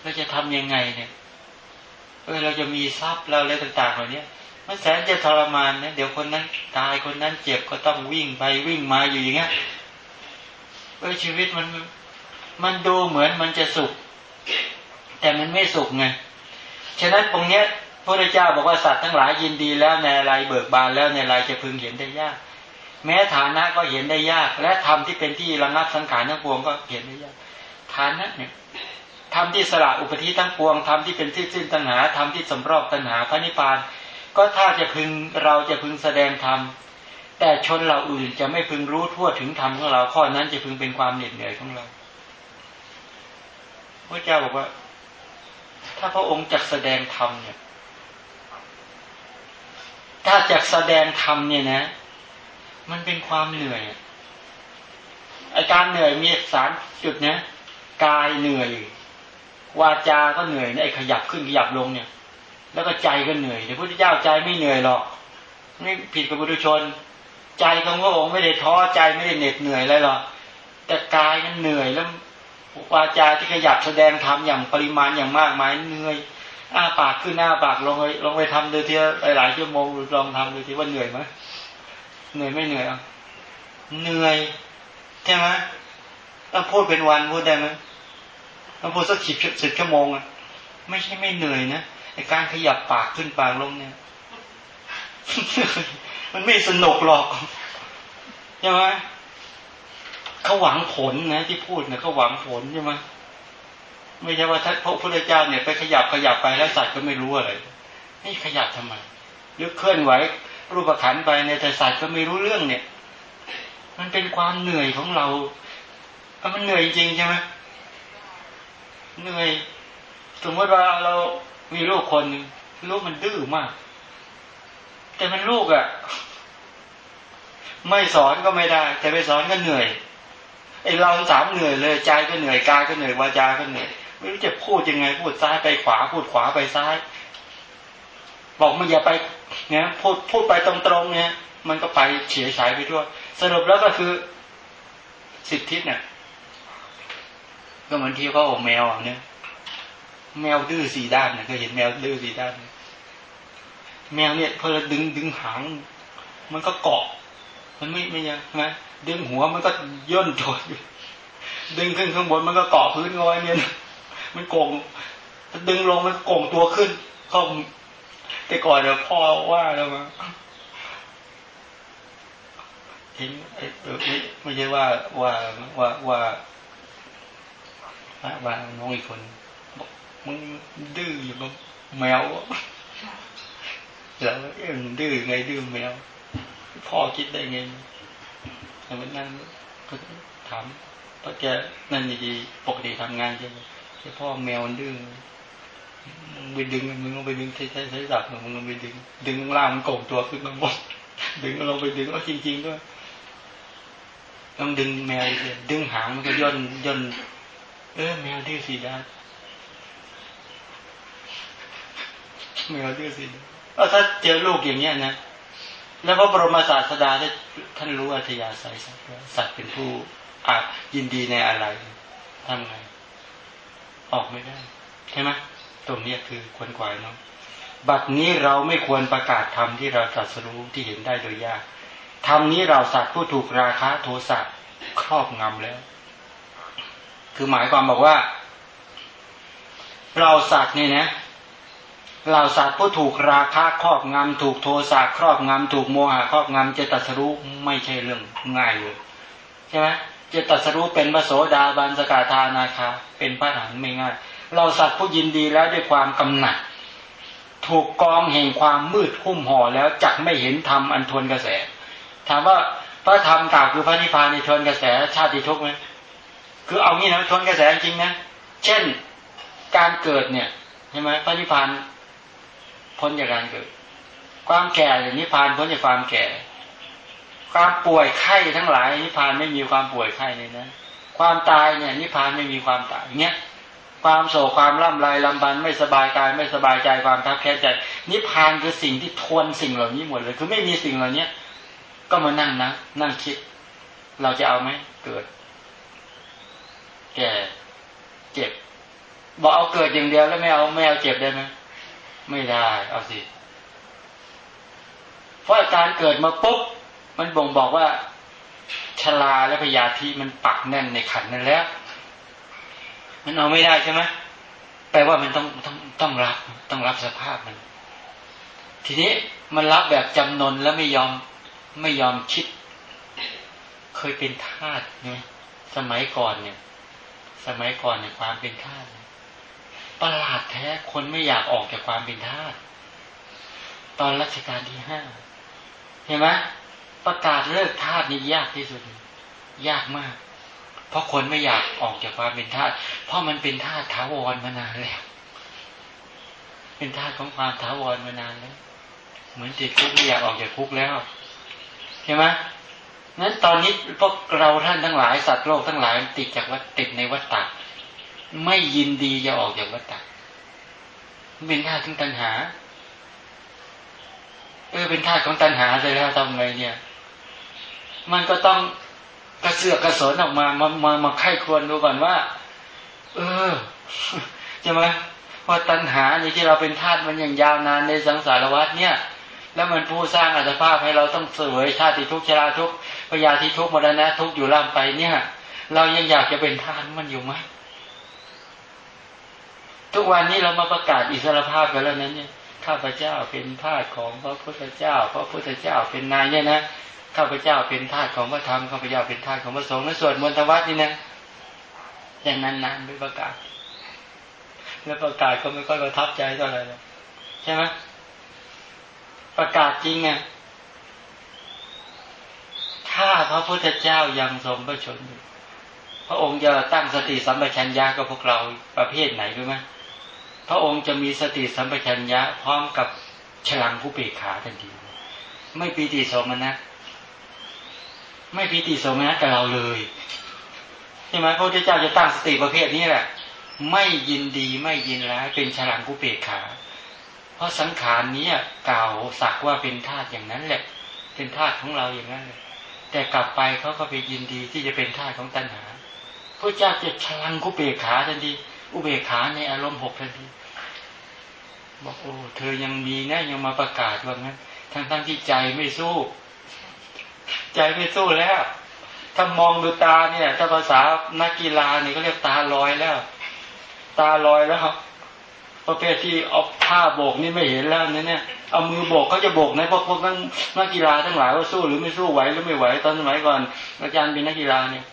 เราจะทํำยังไงเนี่ยเออเราจะมีทรัพย์เราอะไรต่างๆเหล่านี้มันแสนจะทรมานนะเดี๋ยวคนนั้นตายคนนั้นเจ็บก็ต้องวิ่งไปวิ่งมาอยู่อย่างเงี้ยเออชีวิตมันมันดูเหมือนมันจะสุข แต่มันไม่สุขไงฉะนั้นตรงเนี้ยพระพุทธเจ้าบอกว่าสัตว์ทั้งหลายยินดีแล้วในอะไรเบิกบานแล้วในอะไรจะพึงเห็นได้ยาก แม้ฐานะก็เห็นได้ยาก และธรรมที่เป็นที่ระงับสังขารทั้งปวงก็เห็นได้ยากฐานะเนี่ยธรรมที่สละอุปธิทั้งปวงธรรมที่เป็นที่สิ้นตัณหาธรรมที่สำรอบตัณหาพระนิพพาน ก็ถ้าจะพึงเราจะพึงแสดงธรรมแต่ชนเราอื่นจะไม่พึงรู้ทั่วถึงธรรมของเราข้อนั้นจะพึงเป็นความเหน็ดเหนื่อยของเราพระเจ้าบอกว่า ถ้าพระองค์จักแสดงธรรมเนี่ย ถ้าจักแสดงธรรมเนี่ยนะ มันเป็นความเหนื่อยอาการเหนื่อยมีสามจุดเนะกายเหนื่อย วาจาก็เหนื่อยไอ้ขยับขึ้นขยับลงเนี่ย แล้วก็ใจก็เหนื่อยแต่พระพุทธเจ้าใจไม่เหนื่อยหรอกไม่ผิดกับบุตรชน ใจของพระองค์ไม่ได้ท้อใจไม่ได้เหน็ดเหนื่อยอะไรหรอกแต่กายมันเหนื่อยแล้ววาจาที่ขยับแสดงทำอย่างปริมาณอย่างมากมายเหนื่อยอ้าปากขึ้นหน้าปากลงไปลงไปทำดูทีหลายชั่วโมงลองทำดูทีว่าเหนื่อยไหม เหนื่อยไม่เหนื่อยอะเหนื่อยใช่ไหมต้องพูดเป็นวันพูดได้ไหมต้องพูดสักสิบสิบชั่วโมงอะไม่ใช่ไม่เหนื่อยนะไอการขยับปากขึ้นปากลงเนี่ย มันไม่สนุกหรอกใช่ไหมเขาหวังผลนะที่พูดเนี่ยเขาหวังผลใช่ไหมไม่ใช่ว่าถ้าพระพุทธเจ้าเนี่ยไปขยับขยับไปแล้วสัตว์ก็ไม่รู้อะไรนี่ขยับทำไมหรือเคลื่อนไหว รูปขันไปในแต่สัตว์ก็ไม่รู้เรื่องเนี่ย มันเป็นความเหนื่อยของเรามันเหนื่อยจริงใช่ไหมเหนื่อย สมมติว่าเรามีลูกคนลูกมันดื้อมาก แต่มันลูกอะ่ะ ไม่สอนก็ไม่ได้ แต่ไปสอนก็เหนื่อยไอเราสามเหนื่อยเลยใจก็เหนื่อยกายก็เหนื่อยวาจาก็เหนื่อยไม่รู้จะพูดยังไง พูดซ้ายไปขวาพูดขวาไปซ้าย บอกมันอย่าไปเนี่ยพูดพูดไปตรงๆเนี่ยมันก็ไปเฉียฉายไปทั่ว สรุปแล้วก็คือสิทธิเนี่ยก็เหมือนที่เขาอกแมวเนี่ยแมวดื้อสี่ด้านเนี่ยเคยเห็นแมวดื้อสี่ด้าน แมวเนี่ยพอเราดึงดึงหาง มันก็เกาะ มันไม่ไม่ยังนะดึงหัวมันก็ย่นตัวดึงขึ้นข้างบนมันก็เกาะพื้นเอาไว้เนี่ยมันโกงดึงลงมันโกงตัวขึ้น เข้า แต่ก่อนเดี๋ยวพ่อว่าแล้วมาเห็นไม่ไม่ใช่ว่าว่าว่าว่าว่าน้องอีกคนบอกมึงดื้ออยู่กับแมวแล้วเอ็งดื้อไงดื้อแมวพ่อคิดได้ไงแต่วันนั้นก็ถามพระแกนั่นดีปกติทำงานใช่ไหมแค่พ่อแมวดื้อ ไปดึงมึงลงไปดึงใช้ใช้ใช้ดับมึงลงไปดึง ดึงล่างมันโก่งตัวขึ้นมาหมดดึงลงไปดึงก็จริงๆด้วยต้องดึงแมวดึงหางมันก็ย่นย่นเออแมวดื้อสีดาแมวดื้อสีด้าถ้าเจอลูกอย่างเงี้ยนะแล้วพระบรมศาสดาท่านรู้อัธยาศัยสัตว์สัตว์เป็นผู้อาจยินดีในอะไรทำไง ออกไม่ได้ ใช่ไหม ตรงนี้คือควรควายเนาะบัดนี้เราไม่ควรประกาศธรรมที่เราตรัสรู้ที่เห็นได้โดยยากธรรมนี้เราสัตว์ผู้ถูกราคะโทสะครอบงำแล้ว คือหมายความบอกว่า เราสัตว์นี่นะเราสัตว์ผู้ถูกราคะครอบงำถูกโทสะครอบงำถูกโมหะครอบงำจะตัดสรู้ไม่ใช่เรื่องง่ายเลยใช่ไหมจะตัดสรู้เป็นพระโสดาบันสกาธานาคาเป็นพระหันไม่ง่าย เราสัตว์ผู้ยินดีแล้วด้วยความกำหนัด ถูกกองแห่งความมืดหุ้มห่อแล้วจักไม่เห็นธรรมอันทวนกระแส ถามว่าพระธรรมกล่าวคือพระนิพพานในทวนกระแสชาติทุกข์ไหมคือเอางี้นะทวนกระแสจริงนะเช่นการเกิดเนี่ยใช่ไหมพระนิพพานพ้นจากการเกิด ความแก่อย่างนิพพานพ้นจากความแก่ ความป่วยไข้ทั้งหลายนิพพานไม่มีความป่วยไข้ในนั้นความตายเนี่ยนิพพานไม่มีความตายเนี้ย ความโศกความร่ำไรลำบันไม่สบายกายไม่สบายใจความทับแค้นใจนิพพานคือสิ่งที่ทวนสิ่งเหล่านี้หมดเลย คือไม่มีสิ่งเหล่านี้ก็มานั่งนะ นั่งคิด เราจะเอาไหมเกิด แก่เจ็บบอกเอาเกิดอย่างเดียวแล้วไม่เอาไม่เอาเจ็บได้ไหมไม่ได้ เอาสิเพราะการเกิดมาปุ๊บมันบ่งบอกว่าชลาและพยาธิมันปักแน่นในขันนั่นแล้ว มันเอาไม่ได้ใช่ไหมแปลว่ามันต้องต้องต้องรับต้องรับสภาพมัน ทีนี้มันรับแบบจำนนแล้วไม่ยอมไม่ยอมคิด เคยเป็นทาสไหมสมัยก่อนเนี่ย สมัยก่อนเนี่ยความเป็นทาสประหลาดแท้คนไม่อยากออกจากความเป็นทาสตอนรัชกาลที่ห้าเห็นไหมประกาศเลิกทาสนี่ยากที่สุด ยากมาก เพราะคนไม่อยากออกจากความเป็นทาสเพราะมันเป็นทาสถาวรมานานแล้วเป็นทาสของความถาวรมานานแล้วเหมือนติดคุกไม่อยากออกจากคุกแล้วเห็นไหมนั้นตอนนี้พวกเราท่านทั้งหลายสัตว์โลกทั้งหลายติดจากวัฏติดในวัฏฏะไม่ยินดีจะออกจากวัฏฏะเป็นท่าถึงตัณหาเออเป็นท่าของตัณหาเลยแล้วทำไงเนี่ย มันก็ต้อง กระเสือกกระสนออกมามามามาไข้ควรดูก่อนว่า เออใช่ไหมว่าตัณหานี่ที่เราเป็นธาตุมันอย่างยาวนานในสังสารวัฏเนี่ย แล้วมันผู้สร้างอัตภาพให้เราต้องเสวยชาติทุกชราทุกพยาธิทุกมรณะทุกอยู่ล่ำไปเนี่ย เรายังอยากจะเป็นทานมันอยู่ไหมทุกวันนี้เรามาประกาศอิสรภาพกันแล้วนั้นเนี่ยข้าพเจ้าเป็นทาสของพระพุทธเจ้า พระพุทธเจ้าเป็นนายเนี่ยนะ ข้าพเจ้าเป็นทาสของพระธรรมข้าพเจ้าเป็นทาสของพระสงฆ์และสวดมนต์วัดนี่นะอย่างนั้นนานไม่ประกาศ แล้วประกาศก็ไม่ค่อยประทับใจเท่าไหร่ใช่ไหมประกาศจริงไงถ้าพระพุทธเจ้ายังทรงพระชนอยู่พระองค์จะตั้งสติสัมปชัญญะกับพวกเราประเภทไหนรู้ไหมพระองค์จะมีสติสัมปชัญญะพร้อมกับฉลังผู้เปกขาทันที ไม่ปีติสมนัส ไม่ปีติโสมนัสกับเราเลยใช่ไหมพระพุทธเจ้าจะตั้งสติประเภทนี้แหละ ไม่ยินดีไม่ยินร้ายเป็นฉลังผู้เปกขา เพราะสังขารนี้เก่าสักว่าเป็นธาตุอย่างนั้นแหละ เป็นธาตุของเราอย่างนั้นเลยแต่กลับไปเขาก็ไปยินดีที่จะเป็นธาตุของตัณหาพระเจ้าจะฉลังกุเบกขาทันทีอุเบกขาในอารมณ์หกทันทีบอกโอ้เธอยังมีนะยังมาประกาศว่างั้นทั้งทั้งที่ใจไม่สู้ ใจไม่สู้แล้ว ถ้ามองดูตาเนี่ย ถ้าภาษานักกีฬาเนี่ยก็เรียกตาลอยแล้ว ตาลอยแล้วประเภทที่เอาผ้าโบกนี่ไม่เห็นแล้วเนี่ยเอามือโบกเขาจะโบกนะพวกพวกนักนักกีฬาทั้งหลายว่าสู้หรือไม่สู้ไหวหรือไม่ไหวตอนสมัยก่อนอาจารย์เป็นนักกีฬาเนี่ย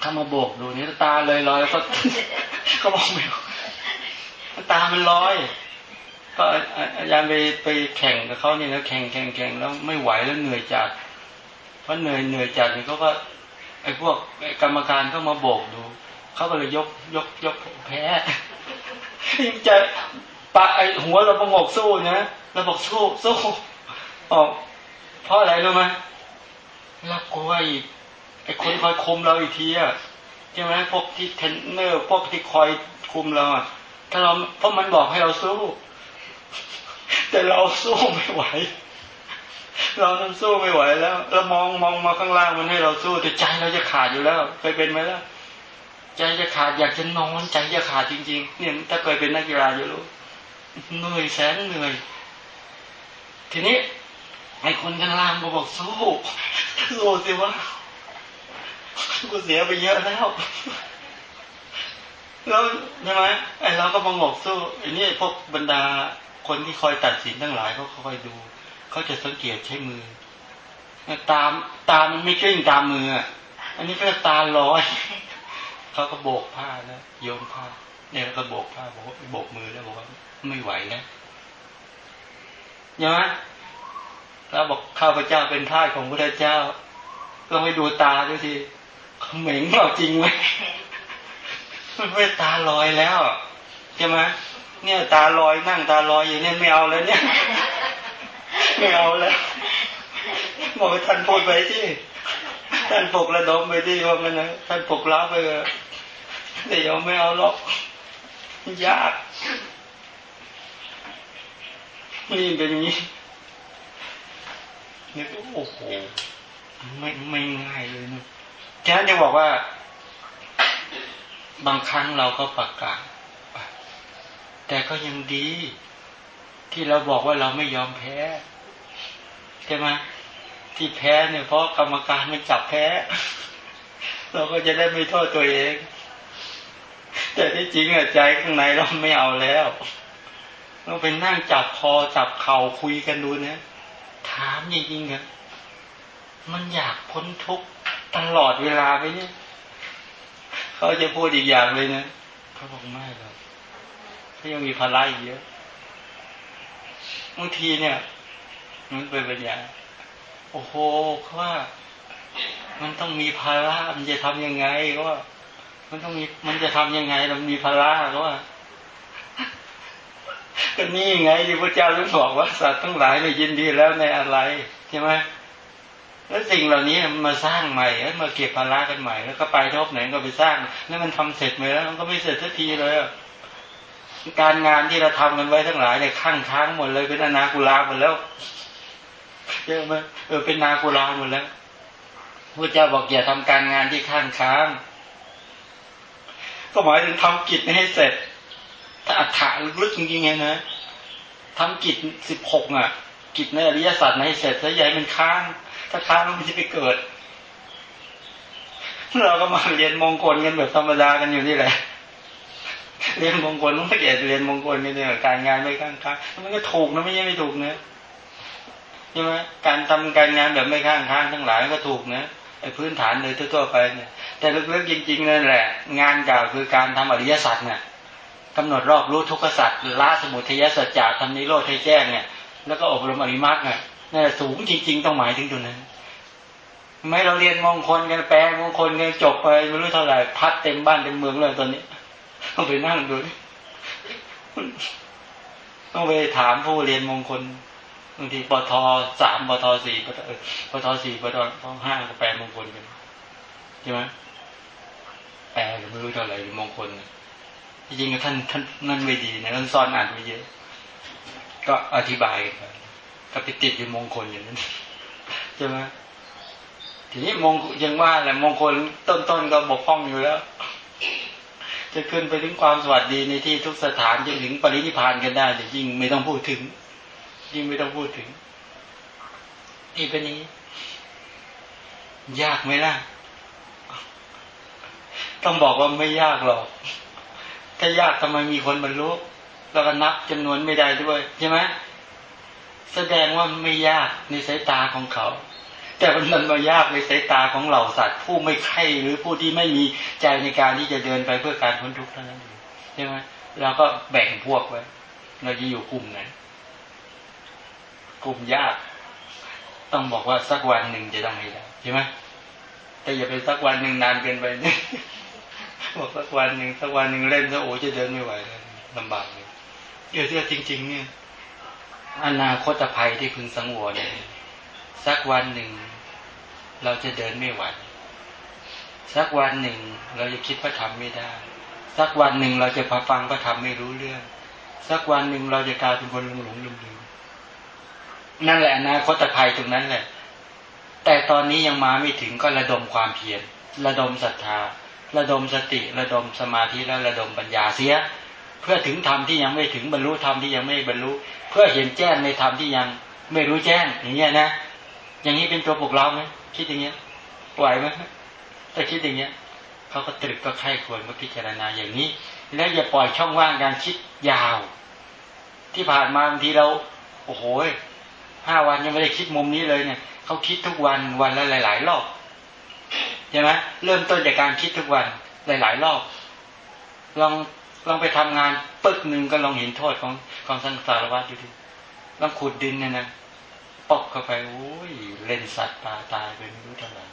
เขามาโบกดูนี่ตาเลยลอยเขาเขาบอกไม่ตามันลอย ก็อาจารย์ไปไปแข่งกับเขาเนี่ยแล้วแข่งแข่งแข่งแล้วไม่ไหวแล้วเหนื่อยจัด ราะเหนื่อยเหนื่อยจัดเนี่ยเขาก็ไอ้พวกกรรมการก็มาโบกดูเขาก็เลยยกยกยกแพ้ยิ่งจะปะไอหัวเราประงกสู้นะเราบอกสู้สู้ออกเพราะอะไรรู้ไหมเรากลัวอีกไอคนคอยคุมเราอีกทีอะใช่ไหมพวกที่เทนเนอร์พวกที่คอยคุมเราอะถ้าเราเพราะมันบอกให้เราสู้ แต่เราสู้ไม่ไหว เรานั้นสู้ไม่ไหวแล้วเรามองมองมาข้างล่างมันให้เราสู้แต่ใจเราจะขาดอยู่แล้วเคยเป็นไหมล่ะใจจะขาดอยากจะนอนใจจะขาดจริง ๆ เนี่ยถ้าเคยเป็นนักกีฬาจะรู้เหนื่อยแสนเหนื่อย ทีนี้ไอ้คนข้างล่างก็บอกสู้สู้สิวะกูเสียไปเยอะแล้วแล้วใช่ไหมไอ้เราก็มองบอกสู้ไอ้นี่พวกบรรดาคนที่คอยตัดสินทั้งหลายเขาคอยดู เขาจะสังเกตใช้มือตามตามันไม่กลิ้งตามมืออันนี้ก็ตาลอยเขาก็โบกผ้าแล้วโยนผ้าเนี่ยแล้วก็โบกผ้าบอกว่าโบกมือแล้วบอกว่าไม่ไหวนะใช่ไหมเราบอกข้าพเจ้าเป็นทาสของพระเจ้า ก็ให้ดูตาด้วยสิเหม็งเราจริงไหมมันไม่ตาลอยแล้วใช่ไหมเนี่ย ตาลอยนั่งตาลอยอย่างนี้ไม่เอาแล้วเนี่ย ไม่เอาแล้วบอกท่านพูดไปที่ท่านปกระดมไปที่ว่ามันนะท่านปกล้าไปเลยเดี๋ยวไม่เอาหรอกยากนี่เป็นอย่างนี้นี่โอ้โหไม่ไม่ง่ายเลยนะแค่จะบอกว่า บางครั้งเราก็ประกาศแต่ก็ยังดี ที่เราบอกว่าเราไม่ยอมแพ้ ใช่ไหมที่แพ้เนี่ยเพราะกรรมการมันจับแพ้ เราก็จะได้ไม่โทษตัวเอง แต่ที่จริงอะใจข้างในเราไม่เอาแล้วเราไปนั่งจับคอจับเข่าคุยกันดูนะถามจริงๆอะมันอยากพ้นทุกข์ตลอดเวลาไปเนี่ยเขาจะพูดอีกอย่างเลยนะเขาบอกไม่หรอกเขายังมีภาระอีกเยอะบางทีเนี่ย มันเป็นปัญญาโอ้โหเขาว่ามันต้องมีภาระมันจะทำยังไงก็ว่า มันต้องมีมันจะทำยังไงมันมีภาระก็ว่าก็นี่ไงที่พระเจ้าท่านบอกว่าสัตว์ทั้งหลายไม่ยินดีแล้วในอะไรใช่ไหมแล้วสิ่งเหล่านี้มันมาสร้างใหม่มาเก็บภาระกันใหม่แล้วก็ไปทบไหนก็ไปสร้าง แล้วมันทำเสร็จไหมแล้วมันก็ไม่เสร็จสักทีเลยการงานที่เราทำกันไว้ทั้งหลายเนี่ยข้างค้างหมดเลยเป็นอนาคุลาหมดแล้ว เยอะไหมเออเป็นนาคุลาหมดแล้วพระเจ้าบอกอย่าทำการงานที่ข้างค้าง ก็หมายถึงทำกิจให้เสร็จ ถ้าอัฏฐาลึกจริงๆไงนะทำกิจสิบหกอะ กิจในอริยสัจให้เสร็จแล้วใหญ่มันค้าง ถ้าค้างมันจะไปเกิด เราก็มาเรียนมงคลกันแบบธรรมดากันอยู่นี่แหละ เรียนมงคลต้องเกียรเรียนมงคลกันเนี่ยการงานไม่ข้างค้างมันก็ถูกนะไม่ใช่ไม่ถูกเนะใช่ไหมการทำการงานแบบไม่ข้างค้างทั้งหลายก็ถูกนะไอ้พื้นฐานเลยทั่วๆไปเนี่ยแต่ลึกๆจริงๆนั่นแหละ งานเก่าคือการทำอริยสัจเนี่ยกำหนดรอบรู้ทุกขสัจละสมุทัยสัจจะทำนิโรธให้แจ้งเนี่ยแล้วก็อบรมอริมักเนี่ยนี่สูงจริง ๆ ต้องหมายถึงตรงนั้นไม่เราเรียนมงคลกันแปลมงคลกันจบไปไม่รู้เท่าไหร่พัดเต็มบ้านเต็มเมืองเลยตอนนี้ต้องไปนั่งดูต้องไปถามผู้เรียนมงคล บางทีปทสามปทสี่ปทปทสี่ปทห้าก็แปลมงคลกันใช่ไหมแปลก็ไม่รู้เท่าไหร่หรือมงคลจริงๆท่านท่านนั่นไม่ดีนะท่านซ่อนอ่านไว้เยอะ ก็อธิบายกันก็ไปติดอยู่มงคลอย่างนั้นใช่ไหมทีนี้มงยังว่าแหละมงคลต้นๆก็บกพร่องอยู่แล้ว จะขึ้นไปถึงความสวัสดีในที่ทุกสถานจนถึงปรินิพานกันได้แต่ยิ่งไม่ต้องพูดถึง ยิ่งไม่ต้องพูดถึงนี่เป็นนี้ ยากไหมล่ะ ต้องบอกว่าไม่ยากหรอก ถ้ายากทำไมมีคนบรรลุเราก็นับจำนวนไม่ได้ด้วยใช่ไหมแสดงว่าไม่ยากในสายตาของเขา แต่มันมันมายากในสายตาของเหล่าสัตว์ ผู้ไม่ใคร่หรือผู้ที่ไม่มีใจในการที่จะเดินไปเพื่อการพ้นทุกข์เท่านั้นใช่ไหมเราก็แบ่งพวกไว้ เราจะอยู่กลุ่มไหน กลุ่มยาก ต้องบอกว่าสักวันหนึ่งจะต้องให้ได้ใช่ไหมแต่อย่าไปสักวันหนึ่งนานเกินไปนี่บอกสักวันหนึ่งสักวันหนึ่งเล่นแล้วโอ้จะเดินไม่ไหวลลำบากเลยเดี๋ยวที่จริง ๆ เนี่ยอนาคตภัยที่พึงสังวรเนี่สักวันหนึ่ง เราจะเดินไม่ไหวสักวันหนึ่ง เราจะคิดพระธรรมไม่ได้ สักวันหนึ่งเราจะพาฟังพระธรรมไม่รู้เรื่อง สักวันหนึ่งเราจะกลายเป็นคนหลงหลงลืมลืม นั่นแหละนะคตภัยตรงนั้นแหละ แต่ตอนนี้ยังมาไม่ถึงก็ระดมความเพียรระดมศรัทธา ระดมสติ ระดมสมาธิแล้วระดมปัญญาเสีย เพื่อถึงธรรมที่ยังไม่ถึงบรรลุธรรมที่ยังไม่บรรลุ เพื่อเห็นแจ้งในธรรมที่ยังไม่รู้แจ้งอย่างเงี้ยนะ อย่างนี้เป็นตัวปลุกเราไหมคิดอย่างเงี้ยไหวไหมถ้าคิดอย่างเงี้ยเขาก็ตรึกก็ไข้ควรก็พิจารณาอย่างนี้ แล้วอย่าปล่อยช่องว่างการคิดยาว ที่ผ่านมาบางทีเรา โอ้โห ห้าวันยังไม่ได้คิดมุมนี้เลยเนี่ยเขาคิดทุกวันวันละหลาย ๆ รอบใช่ไหมเริ่มต้นจากการคิดทุกวันหลาย ๆ รอบ ลองลองไปทำงานปึ๊กหนึ่งก็ลองเห็นโทษของของสังสารวัฏดูดิลองขุดดินเนี่ยนะปอกเข้าไปโอ้ยเล่นสัตว์ปลาตายไปไม่รู้เท่าไหร่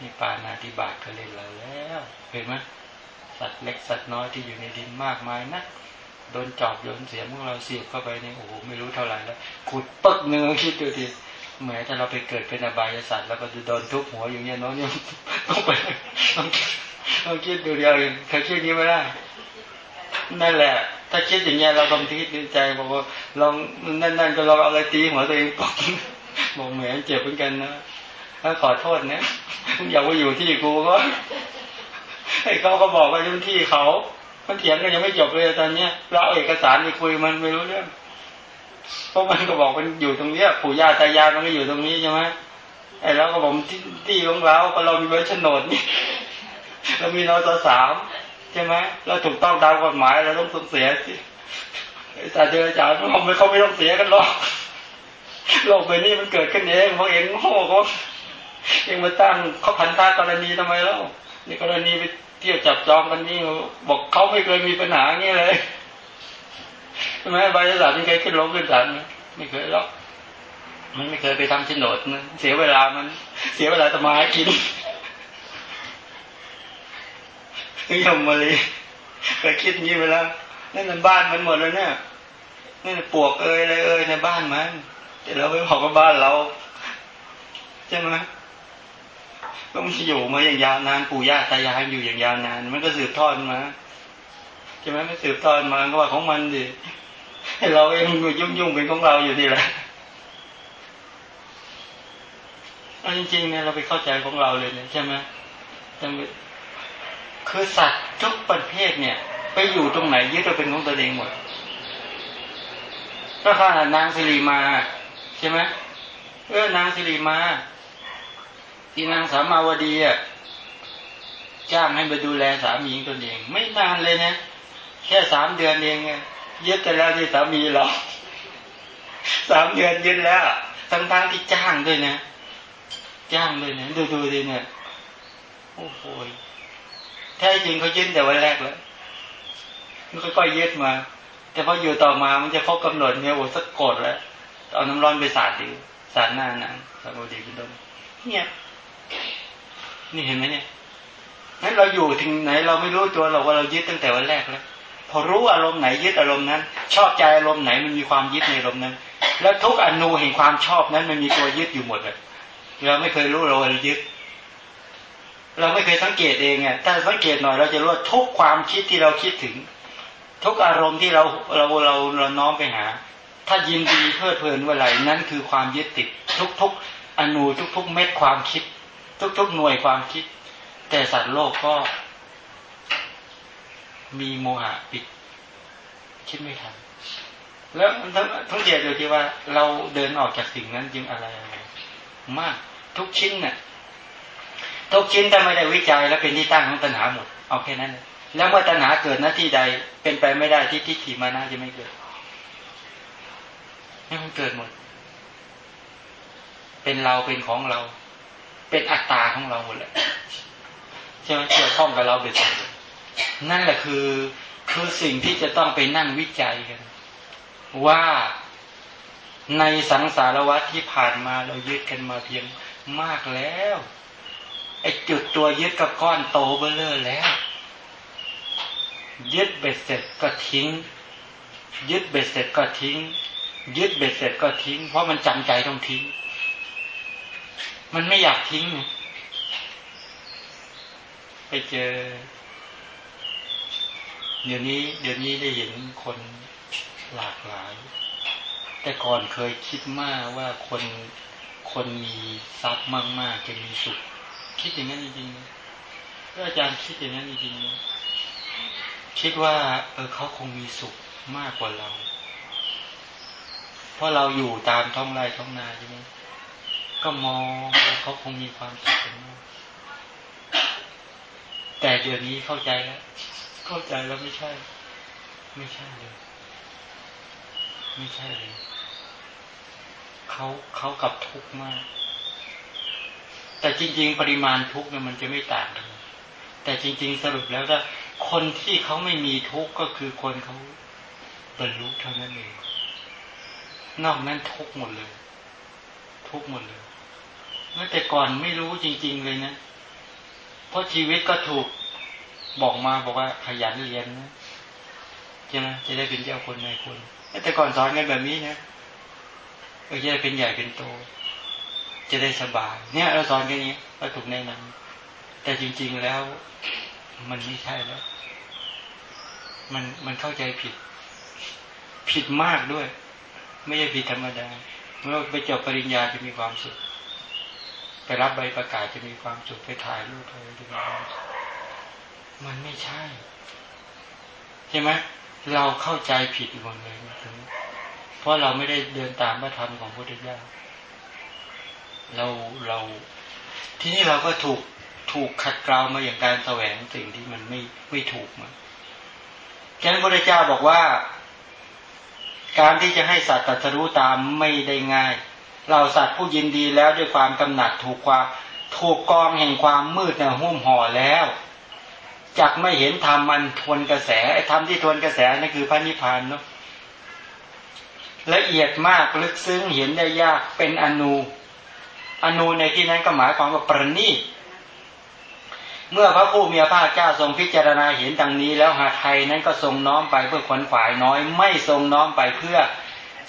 นี่ปานาธิบาตก็เล่นเราแล้วเห็นไหมสัตว์เล็กสัตว์น้อยที่อยู่ในดินมากมายนะ โดนจอบโยนเสียมของเราเสียบเข้าไปเนี่ยโอ้โหไม่รู้เท่าไหร่แล้วขุดปึ๊กหนึ่งคิดดูดิเหมือนถ้าเราไปเกิดเป็นอบายสัตว์แล้วก็จะโดนทุบหัวอย่างเงี้ยน้องเนี่ยต้องไปต้องคิดดูเดียวเองเคยคิดนี้ไหมล่ะนั่นแหละ ถ้าคิดอย่างเงี้ยเราต้องคิดในใจบอกว่าลองนั่นๆก็ลองเอาอะไรตีหัวตัวเองปอกบอกเหมือนเจ็บเหมือนกันนะถ้าขอโทษนะอย่าไปอยู่ที่กูก็ให้เขาก็บอกว่ายุ่งที่เขา มันเถียงกันยังไม่จบเลยตอนเนี้ยเราเอาเอกสารไปคุยมันไม่รู้เรื่องเพราะมันก็บอกมันอยู่ตรงเนี้ยปู่ย่าตายายมันก็อยู่ตรงนี้ใช่ไหมไอ้เราก็บอกที่ที่ของเราก็เรามีใบโฉนดนี่เรามีนอสสามใช่ไหมเราถูกต้องตามกฎหมายเราต้องสูญเสียสิแต่เจอจารย์เขาไม่เขาไม่ต้องเสียกันหรอกโลกใบนี้มันเกิดขึ้นเองเขาะเองโง่เขาเองมาตั้งเขาพันธากรณีทำไมแล้วนี่กรณีไป ที่ยวจับจองกันนี่บอกเขาไม่เคยมีปัญหาเงี้เลยใช่ไหมใบสารที่เคยขึ้นลงขึ้นศาลไม่เคยหรอกมันไม่เคยไปทำโฉนดนะเสียเวลามัน เสียเวลาตมากินยมมาเลยเคยคิดงี้ไปแล้วนั่นมันบ้านมันหมดเลยเนี่ยนี่ปวกเอ้ยอะไรเอ้ยในบ้านมันแต่เราไม่บอกว่าบ้านเราใช่ไหม ก็มันอยู่มาอย่างยาวนานปู่ย่าตายายอยู่อย่างยาวนาน มันก็สืบทอดมาใช่ไหมไม่สืบทอดมาก็ว่าของมันดิเราเองยุ่งยุ่งเป็นของเราอยู่นี่แหละอันจริงๆเนี่ยเราไปเข้าใจของเราเลยเนี่ยใช่ไหมคือสัตว์ทุกประเภทเนี่ย ไปอยู่ตรงไหนยึดเราเป็นของตัวเองหมดก็ขนาดนางสิริมา ใช่ไหมเออนางสิริมา ที่นางสามาวดีอะจ้างให้ไปดูแลสามีตัวเอง ไม่นานเลยนะ แค่สามเดือนเองยึดกันแล้วที่สามีเราสามเดือนยึดแล้วทั้งทั้งที่จ้างด้วยนะ จ้างด้วยนะดูดูดิเนี่ยโอ้โหแท้จริงเขายึดแต่วันแรกแล้วมันค่อยๆยึดมา แต่พออยู่ต่อมามันจะครบกำหนดเนี่ยโอ้สักกดแล้วเอาน้ำร้อนไปสาดดิสาดหน้านังสาดโอดีเป็นต้นเนี่ย นี่เห็นไหมเนี่ยนั้นเราอยู่ถึงไหน เราไม่รู้ตัวเราว่าเรายึดตั้งแต่วันแรกแล้วพอรู้อารมณ์ไหนยึดอารมณ์นั้น ชอบใจอารมณ์ไหนมันมีความยึดในอารมณ์นั้น แล้วทุกอนูแห่งความชอบนั้นมันมีตัวยึดอยู่หมดเลยเราไม่เคยรู้เราเลยยึด เราไม่เคยสังเกตเองไงถ้าสังเกตหน่อยเราจะรู้ว่าทุกความคิดที่เราคิดถึง ทุกอารมณ์ที่เราเราเราเราน้อมไปหา ถ้ายินดีเพลิดเพลินว่าไรนั่นคือความยึดติด ทุกๆอนูทุกๆเม็ดความคิด ทุกๆหน่วยความคิด แต่สัตว์โลกก็ มีโมหะปิด คิดไม่ทันแล้วทั้งเดียวอยู่ที่ว่า เราเดินออกจากสิ่งนั้นจึงอะไรอะไรมาก ทุกชิ้นเนี่ยทุกชิ้นถ้าไม่ได้วิจัยแล้วเป็นที่ตั้งของตัณหาหมดเอาแค่นั้นเลยแล้วเมื่อตัณหาเกิดหน้าที่ใด เป็นไปไม่ได้ที่ทิฏฐิมานะจะไม่เกิดให้มันเกิดหมด เป็นเราเป็นของเรา เป็นอัตตาของเราหมดเลยใช่ไหมเกี่ยวข้องกับเราเป็นสิ่งนั่นแหละคือคือสิ่งที่จะต้องไปนั่งวิจัยกัน ว่าในสังสารวัฏที่ผ่านมาเรายึดกันมาเพียงมากแล้วไอ้จุดตัวยึดกับก้อนโตเบลเลอร์แล้ว ยึดเบ็ดเสร็จก็ทิ้ง ยึดเบ็ดเสร็จก็ทิ้ง ยึดเบ็ดเสร็จก็ทิ้ง เพราะมันจำใจต้องทิ้ง มันไม่อยากทิ้ง ไปเจอ เดี๋ยวนี้ เดี๋ยวนี้ได้เห็นคนหลากหลาย แต่ก่อนเคยคิดมากว่าคนคนมีทรัพย์มาก ๆ จะมีสุข คิดอย่างนั้นจริงๆก็อาจารย์คิดอย่างนั้นจริงๆคิดว่า เออเขาคงมีสุขมากกว่าเรา เพราะเราอยู่ตามท้องไร่ท้องนาใช่ไหม ก็มองเขาคงมีความสุขมากแต่เดี๋ยวนี้เข้าใจแล้ว เข้าใจแล้วไม่ใช่ ไม่ใช่เลย ไม่ใช่เลย เขาเขากับทุกข์มาก แต่จริง ๆ ปริมาณทุกข์เนี่ยมันจะไม่ต่างกัน แต่จริง ๆ สรุปแล้วถ้าคนที่เขาไม่มีทุกข์ก็คือคนเขาบรรลุเท่านั้นเอง นอกนั้นทุกข์หมดเลย ทุกข์หมดเลย เมื่อแต่ก่อนไม่รู้จริง ๆเลยนะ เพราะชีวิตก็ถูกบอกมาบอกว่าขยันเรียนนะใช่ไหมจะได้เป็นเจ้าคนในคนแต่ก่อนสอนกันแบบนี้นะเออจะได้เป็นใหญ่เป็นโต จะได้สบายเนี่ยเราสอนแค่นี้ก็ถูกแนะนำแต่จริง ๆแล้ว มันไม่ใช่แล้ว มันมันเข้าใจผิด ผิดมากด้วย ไม่ใช่ผิดธรรมดาเมื่อไปจบปริญญาจะมีความสุข ไปรับใบประกาศจะมีความสุขไปถ่ายรูปอะไรจะมีความสุขมันไม่ใช่ ใช่ไหมเราเข้าใจผิดหมดเลยเพราะเราไม่ได้เดินตามพระธรรมของพระพุทธเจ้าเราเรา ที่นี่เราก็ถูกถูกขัดเกลามาอย่างการแสวงสิ่งที่มันไม่ไม่ถูกมาฉะนั้นพระพุทธเจ้าบอกว่า การที่จะให้สัตว์ตัดรู้ตามไม่ได้ง่าย เราสัตว์ผู้ยินดีแล้วด้วยความกำหนัดถูกความถูกกองแห่งความมืดเนี่ยหุ้มห่อแล้วจักไม่เห็นธรรมมันทวนกระแสไอ้ธรรมที่ทวนกระแสนั่นคือพระนิพพานเนาะละเอียดมากลึกซึ้งเห็นได้ยากเป็นอนูอนูในที่นั้นก็หมายความว่าประณีตเมื่อพระผู้มีพระภาคเจ้าทรงพิจารณาเห็นดังนี้ แล้วหาไทยนั้นก็ทรงน้อมไปเพื่อขวนขวายน้อย ไม่ทรงน้อมไปเพื่อ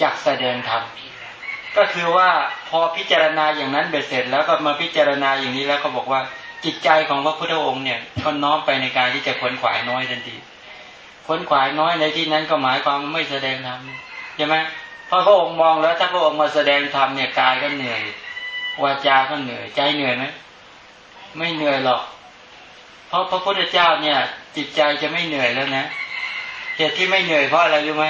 จักแสดงธรรม ก็คือว่าพอพิจารณาอย่างนั้นเบ็ดเสร็จ แล้วก็มาพิจารณาอย่างนี้แล้วก็บอกว่าจิตใจของพระพุทธองค์เนี่ยก็น้อมไปในการที่จะขวนขวายน้อยทันทีขวนขวายน้อยในที่นั้นก็หมายความไม่แสดงธรรมใช่ไหมพอพระองค์มองแล้วถ้าพระองค์มาแสดงธรรมเนี่ยกายก็เหนื่อยวาจาก็เหนื่อยใจเหนื่อยไหมไม่เหนื่อยหรอก เพราะพระพุทธเจ้าเนี่ย จิตใจจะไม่เหนื่อยแล้วนะเหตุที่ไม่เหนื่อยเพราะอะไรรู้ไหม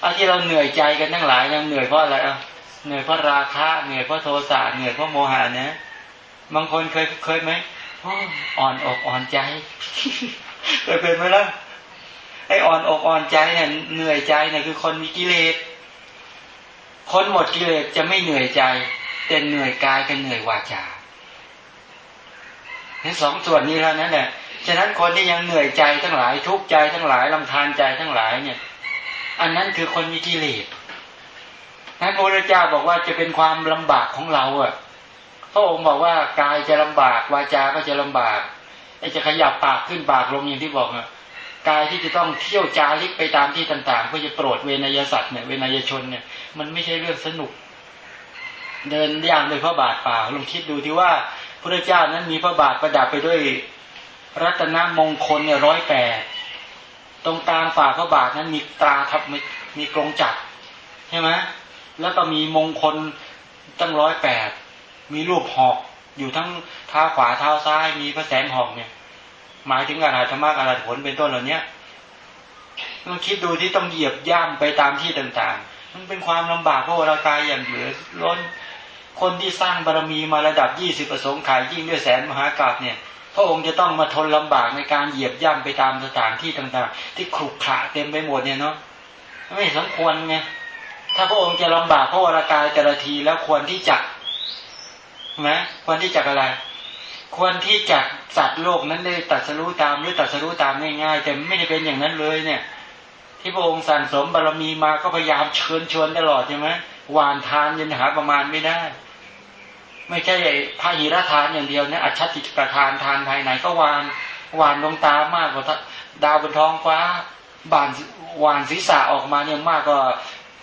เอาที่เราเหนื่อยใจกันทั้งหลายยังเหนื่อยเพราะอะไรอะ เหนื่อยเพราะราคะเหนื่อยเพราะโทสะเหนื่อยเพราะโมหะนะบางคนเคยเคยไหมอ่อนอกอ่อนใจเคยเป็นไหมล่ะไอ้อ่อนอกอ่อนใจเนี่ยเหนื่อยใจเนี่ยคือคนมีกิเลสคนหมดกิเลสจะไม่เหนื่อยใจ แต่เหนื่อยกายกับเหนื่อยวาจาทั้งสองส่วนนี้แล้วนั่นแหละฉะนั้นคนที่ยังเหนื่อยใจทั้งหลายทุกข์ใจทั้งหลายลำคาญใจทั้งหลายเนี่ย อันนั้นคือคนมีกิเลส นั้นพระพุทธเจ้าบอกว่าจะเป็นความลำบากของเราอะพระองค์บอกว่ากายจะลำบากวาจาก็จะลำบากไอ้จะขยับปากขึ้นปากลงอย่างที่บอกอะกายที่จะต้องเที่ยวจาริกไปตามที่ต่าง ๆ เพื่อจะโปรดเวนยสัตว์เนี่ยเวนยชนเนี่ย มันไม่ใช่เรื่องสนุก เดินย่างโดยพระบาทเปล่าลองคิดดูที่ว่าพระเจ้านั้นมีพระบาทประดับไปด้วยรัตนมงคลเนี่ยร้อยแปดตรงกลางฝ่าพระบาทนั้นมีตราทับมีมีกรงจักรใช่ไหม แล้วก็มีมงคลตั้งร้อยแปดมีรูปหอกอยู่ทั้งเท้าขวาเท้าซ้าย มีพระแสงหอกเนี่ย หมายถึงอะไรธรรมะอะไรผลเป็นต้นเหล่านี้ลองคิดดูที่ต้องเหยียบย่ำไปตามที่ต่างๆ มันเป็นความลำบากเพราะเรากายอย่างเหลือล้น คนที่สร้างบารมีมาระดับยี่สิบประสงค์ขายยิ่งด้วยแสนมหากราบเนี่ยพระองค์จะต้องมาทนลำบากในการเหยียบย่ำไปตามสถานที่ต่างๆ ที่ขรุขระเต็มไปหมดเนี่ยเนาะไม่สมควรไง ถ้าพระองค์จะลำบากพระวรากายแต่ละทีแล้วควรที่จะนะควรที่จะอะไร ควรที่จะสัตว์โลกนั้นได้ตัดสรู้ตามหรือตัดสรู้ตามง่ายๆแต่ไม่ได้เป็นอย่างนั้นเลยเนี่ย ที่พระองค์สั่งสมบารมีมาก็พยายามเชิญชวนตลอดใช่ไหมหวานทานยันหาประมาณไม่ได้ ไม่ใช่พระหิรทานอย่างเดียวนะอัจฉริประทานทานภายไหนก็วานหวานลงตามากกว่าดาวบนท้องฟ้าบานหวานศีรษะออกมาเนี่ยมากกว่า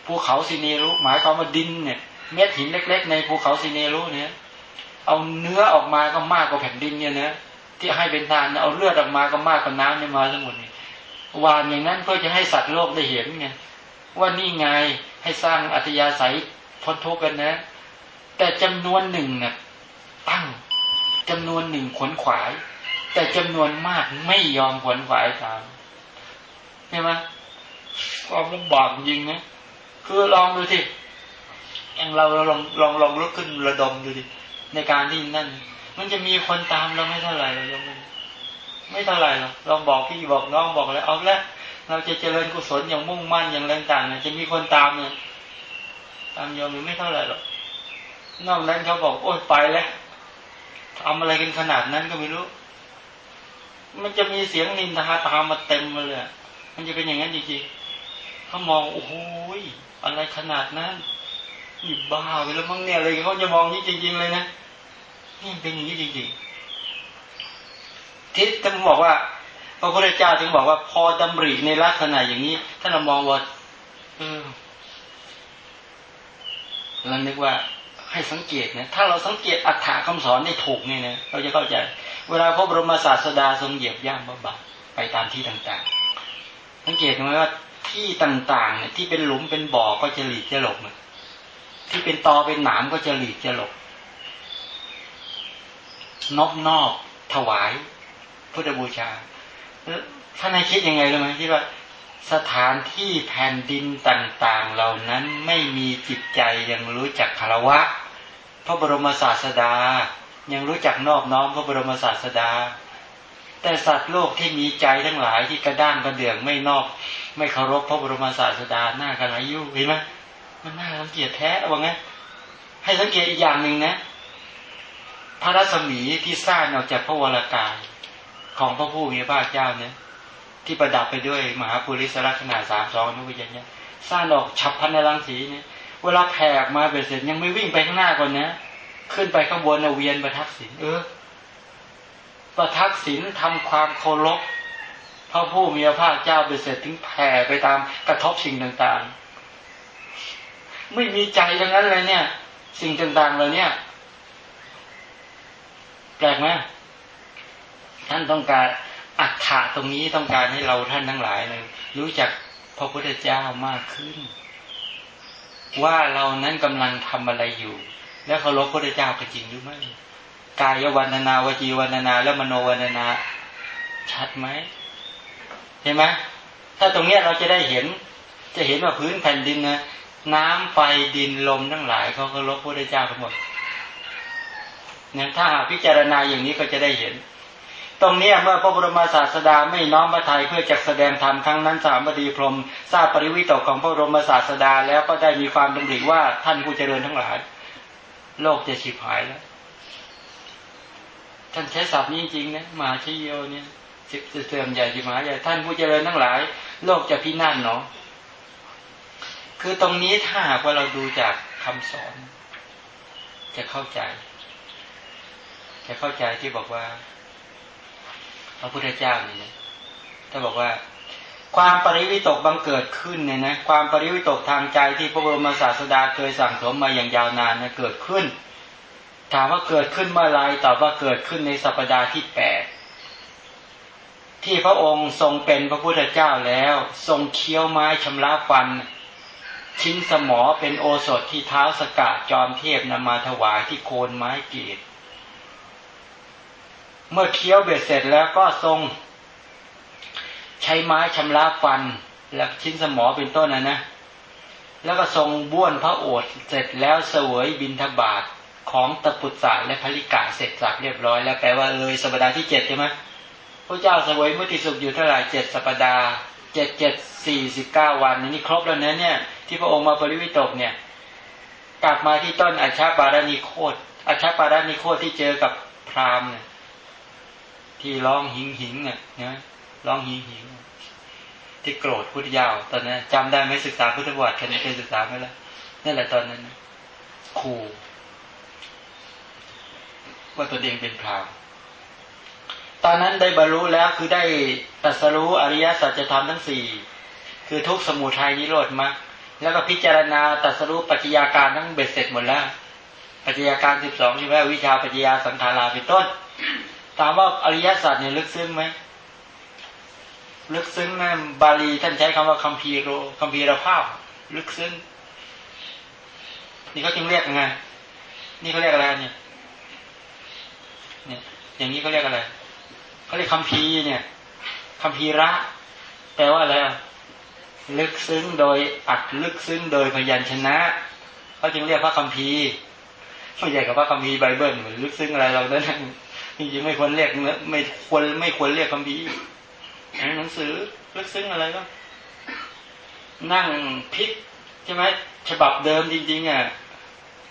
ภูเขาซีเนรุหมายความว่าดินเนี่ยเม็ดหินเล็ก ๆ ในภูเขาซีเนรุเนี่ยเอาเนื้อออกมาก็มากกว่าแผ่นดินเนี่ยนะที่ให้เป็นทานเอาเลือดออกมาก็มากกว่าน้ำเนี่ยมาทั้งหมดนี่วานอย่างนั้นเพื่อจะให้สัตว์โลกได้เห็นไงว่านี่ไงให้สร้างอัตยาศัยพ้นทุกข์กันนะ แต่จำนวนหนึ่งน่ะตั้งจำนวนหนึ่งขวนขวาย แต่จำนวนมากไม่ยอมขวนขวายตามใช่ไหมความลำบากจริงนะ คือลองดูสิอย่างเราลองลองลองลุกขึ้นระดมดูดิในการที่นั่น มันจะมีคนตามเราไม่เท่าไหร่เรายังไม่ไม่เท่าไหร่หรอกลองบอกพี่บอกน้องบอกแล้วเอาละเราจะเจริญกุศลอย่างมุ่งมั่นอย่างแรงต่างเนี่ยจะมีคนตามเนี่ยตามโยมไม่เท่าไหร่หรอกนอกนั้นเขาบอกโอ้ยไปแล้วทำอะไรกันขนาดนั้นก็ไม่รู้ มันจะมีเสียงนินทาตามมาเต็มมาเลย มันจะเป็นอย่างนั้นจริงๆเขามองโอ้โห อะไรขนาดนั้นนี่บ้าไปแล้วมั้งเนี่ยอะไรเขาจะมองนี้จริง ๆ เลยนะนี่เป็นอย่างนี้จริงๆที่ท่านบอกว่าพระพุทธเจ้าถึงบอกว่าพอดำริในลักษณะอย่างนี้ถ้าเรามองว่าเออเรานึกว่าให้สังเกตนะถ้าเราสังเกตอัฏฐาคำสอนได้ถูกเนี่ยนะเราจะเข้าใจ เวลาพระบรมศาสดาทรงเหยียบย่างบาไปตามที่ต่างๆ สังเกตไหมว่า ที่ต่างๆเนี่ยที่เป็นหลุมเป็นบ่อก็จะหลีกจะหลบที่เป็นตอเป็นหนามก็จะหลีกจะหลบนอบนอบถวายพุทธบูชาท่านคิดยังไงรู้ไหมที่ว่าสถานที่แผ่นดินต่างๆ เหล่านั้นไม่มีจิตใจยังรู้จักคารวะ พระบรมศาสดา ยังรู้จักนอบน้อมพระบรมศาสดา แต่สัตว์โลกที่มีใจทั้งหลายที่กระด้างกระเดื่องไม่นอบไม่เคารพพระบรมศาสดาหน้ากระไรยุ่เห็นไหมมันน่าสังเกตแท้ว่าไงให้สังเกตอีกอย่างหนึ่งนะ พระรัศมีที่สร้างออกจากพระวรากายของพระผู้มีพระเจ้าเนี่ยที่ประดับไปด้วยมหาปุริสลักษณะสามสองนุวิญญาสร้างออกฉับพันในรังสีเนี่ยเวลาแผ่ออกมาเบ็ดเสร็จยังไม่วิ่งไปข้างหน้าก่อนนะ ขึ้นไปข้างบนเวียนประทักษิณเออ ประทักษิณทำความเคารพพระผู้มีพระภาคเจ้าเบ็ดเสร็จถึงแผ่ไปตามกระทบสิ่งต่างๆ ไม่มีใจทั้งนั้นเลยเนี่ย สิ่งต่างๆเลยเนี่ยแปลกไหมท่านต้องการอัฏฐะตรงนี้ต้องการให้เราท่านทั้งหลายเลยรู้จักพระพุทธเจ้ามากขึ้น ว่าเรานั้นกำลังทำอะไรอยู่ แล้วเคารพพระพุทธเจ้าก็จริงหรือไม่ กายวันนาวจีวันนา และมโนวันนา ชัดไหมเห็นไหมถ้าตรงเนี้ยเราจะได้เห็น จะเห็นว่าพื้นแผ่นดินนะน้ำไฟดินลมทั้งหลายเขาเคารพระเจ้าทั้งหมดเนี่ยถ้าพิจารณาอย่างนี้ก็จะได้เห็น ตรงนี้เมื่อพระบรมศาสดาไม่น้อมพระทัยเพื่อจักแสดงธรรมครั้งนั้นสามบดีพรมทราบปริวิตกของพระบรมศาสดาแล้วก็ได้มีความดำริว่าท่านผู้เจริญทั้งหลาย โลกจะฉิบหายแล้ว ท่านใช้ศัพท์นี้จริงนะมาชิโยเนี่ยเสื่อมใหญ่จิมาใหญ่ท่านผู้เจริญทั้งหลาย โลกจะพินาศเนาะคือตรงนี้ถ้าหากว่าเราดูจากคำสอน จะเข้าใจ จะเข้าใจที่บอกว่า พระพุทธเจ้านี่นะถ้าบอกว่า ความปริวิตกบังเกิดขึ้นเนี่ยนะ ความปริวิตกทางใจที่พระบรมศาสดาเคยสั่งสมมาอย่างยาวนานนะเกิดขึ้น ถามว่าเกิดขึ้นเมื่อไรตอบว่าเกิดขึ้นในสัปดาห์ที่แปดที่พระองค์ทรงเป็นพระพุทธเจ้าแล้ว ทรงเคี้ยวไม้ชำระฟัน ชิ้นสมอเป็นโอสถที่เท้าสกัดจอมเทพนำมาถวายที่โคนไม้เกศเมื่อเคี้ยวเบ็ดเสร็จแล้วก็ทรง ใช้ไม้ชำระฟัน และชิ้นสมอเป็นต้นนะนะ แล้วก็ทรงบ้วนพระโอษฐ์เสร็จแล้วเสวยบินทบาท ของตะปุตสะและภริกาเสร็จสับเรียบร้อยแล้วแปลว่าเลยสัปดาห์ที่เจ็ดใช่ไหมพระเจ้าเสวยมุติสุขอยู่เท่าไหร่เจ็ดสัปดาห์เจ็ดเจ็ดสี่สิบเก้าวันนี่ครบแล้วนะเนี่ย ที่พระองค์มาปริวิตกเนี่ย กลับมาที่ต้นอัชาปารานิโคตอัชาปารานิโคตที่เจอกับพราหมณ์เนี่ยที่ร้องหิงหิงเนี่ยนะร้องหิงหิงที่โกรธพุทธยาวตอนนั้นจำได้ไหมศึกษาพุทธวัตรเคยเคยศึกษาไหมล่ะนั่นแหละตอนนั้นขู่ ว่าตัวเองเป็นพรามตอนนั้นได้บรรลุแล้วคือได้ตัสรู้อริยสัจธรรมทั้งสี่คือทุกสมุทัยนิโรธมาแล้วก็พิจารณาตัสรู้ปัจจัยาการทั้งเบ็ดเสร็จหมดแล้วปัจจัยาการสิบสองใช่ไหมวิชาปัจจัยาสังขาราเป็นต้น ถามว่าอริยสัจเนี่ยลึกซึ้งไหมลึกซึ้งนะบาลีท่านใช้คำว่าคัมภีโรคัมภีรภาพ ลึกซึ้งนี่เขาจึงเรียกไงนี่เขาเรียกอะไรเนี่ย อย่างนี้เขาเรียกอะไรเขาเรียกคัมภีเนี่ยคัมภีระแปลว่าอะไรลึกซึ้งโดยอัดลึกซึ้งโดยพยัญชนะเขาจึงเรียกพระคัมภีไม่ใหญ่กับพระคัมภีไบเบิลเหมือนลึกซึ้งอะไรเราเนั้นจริงๆไม่ควรเรียกไม่ควรไม่ควรเรียกคัมภีหนังสือลึกซึ้งอะไรก็ นั่งพิกใช่ไหมฉบับเดิมจริงๆอะ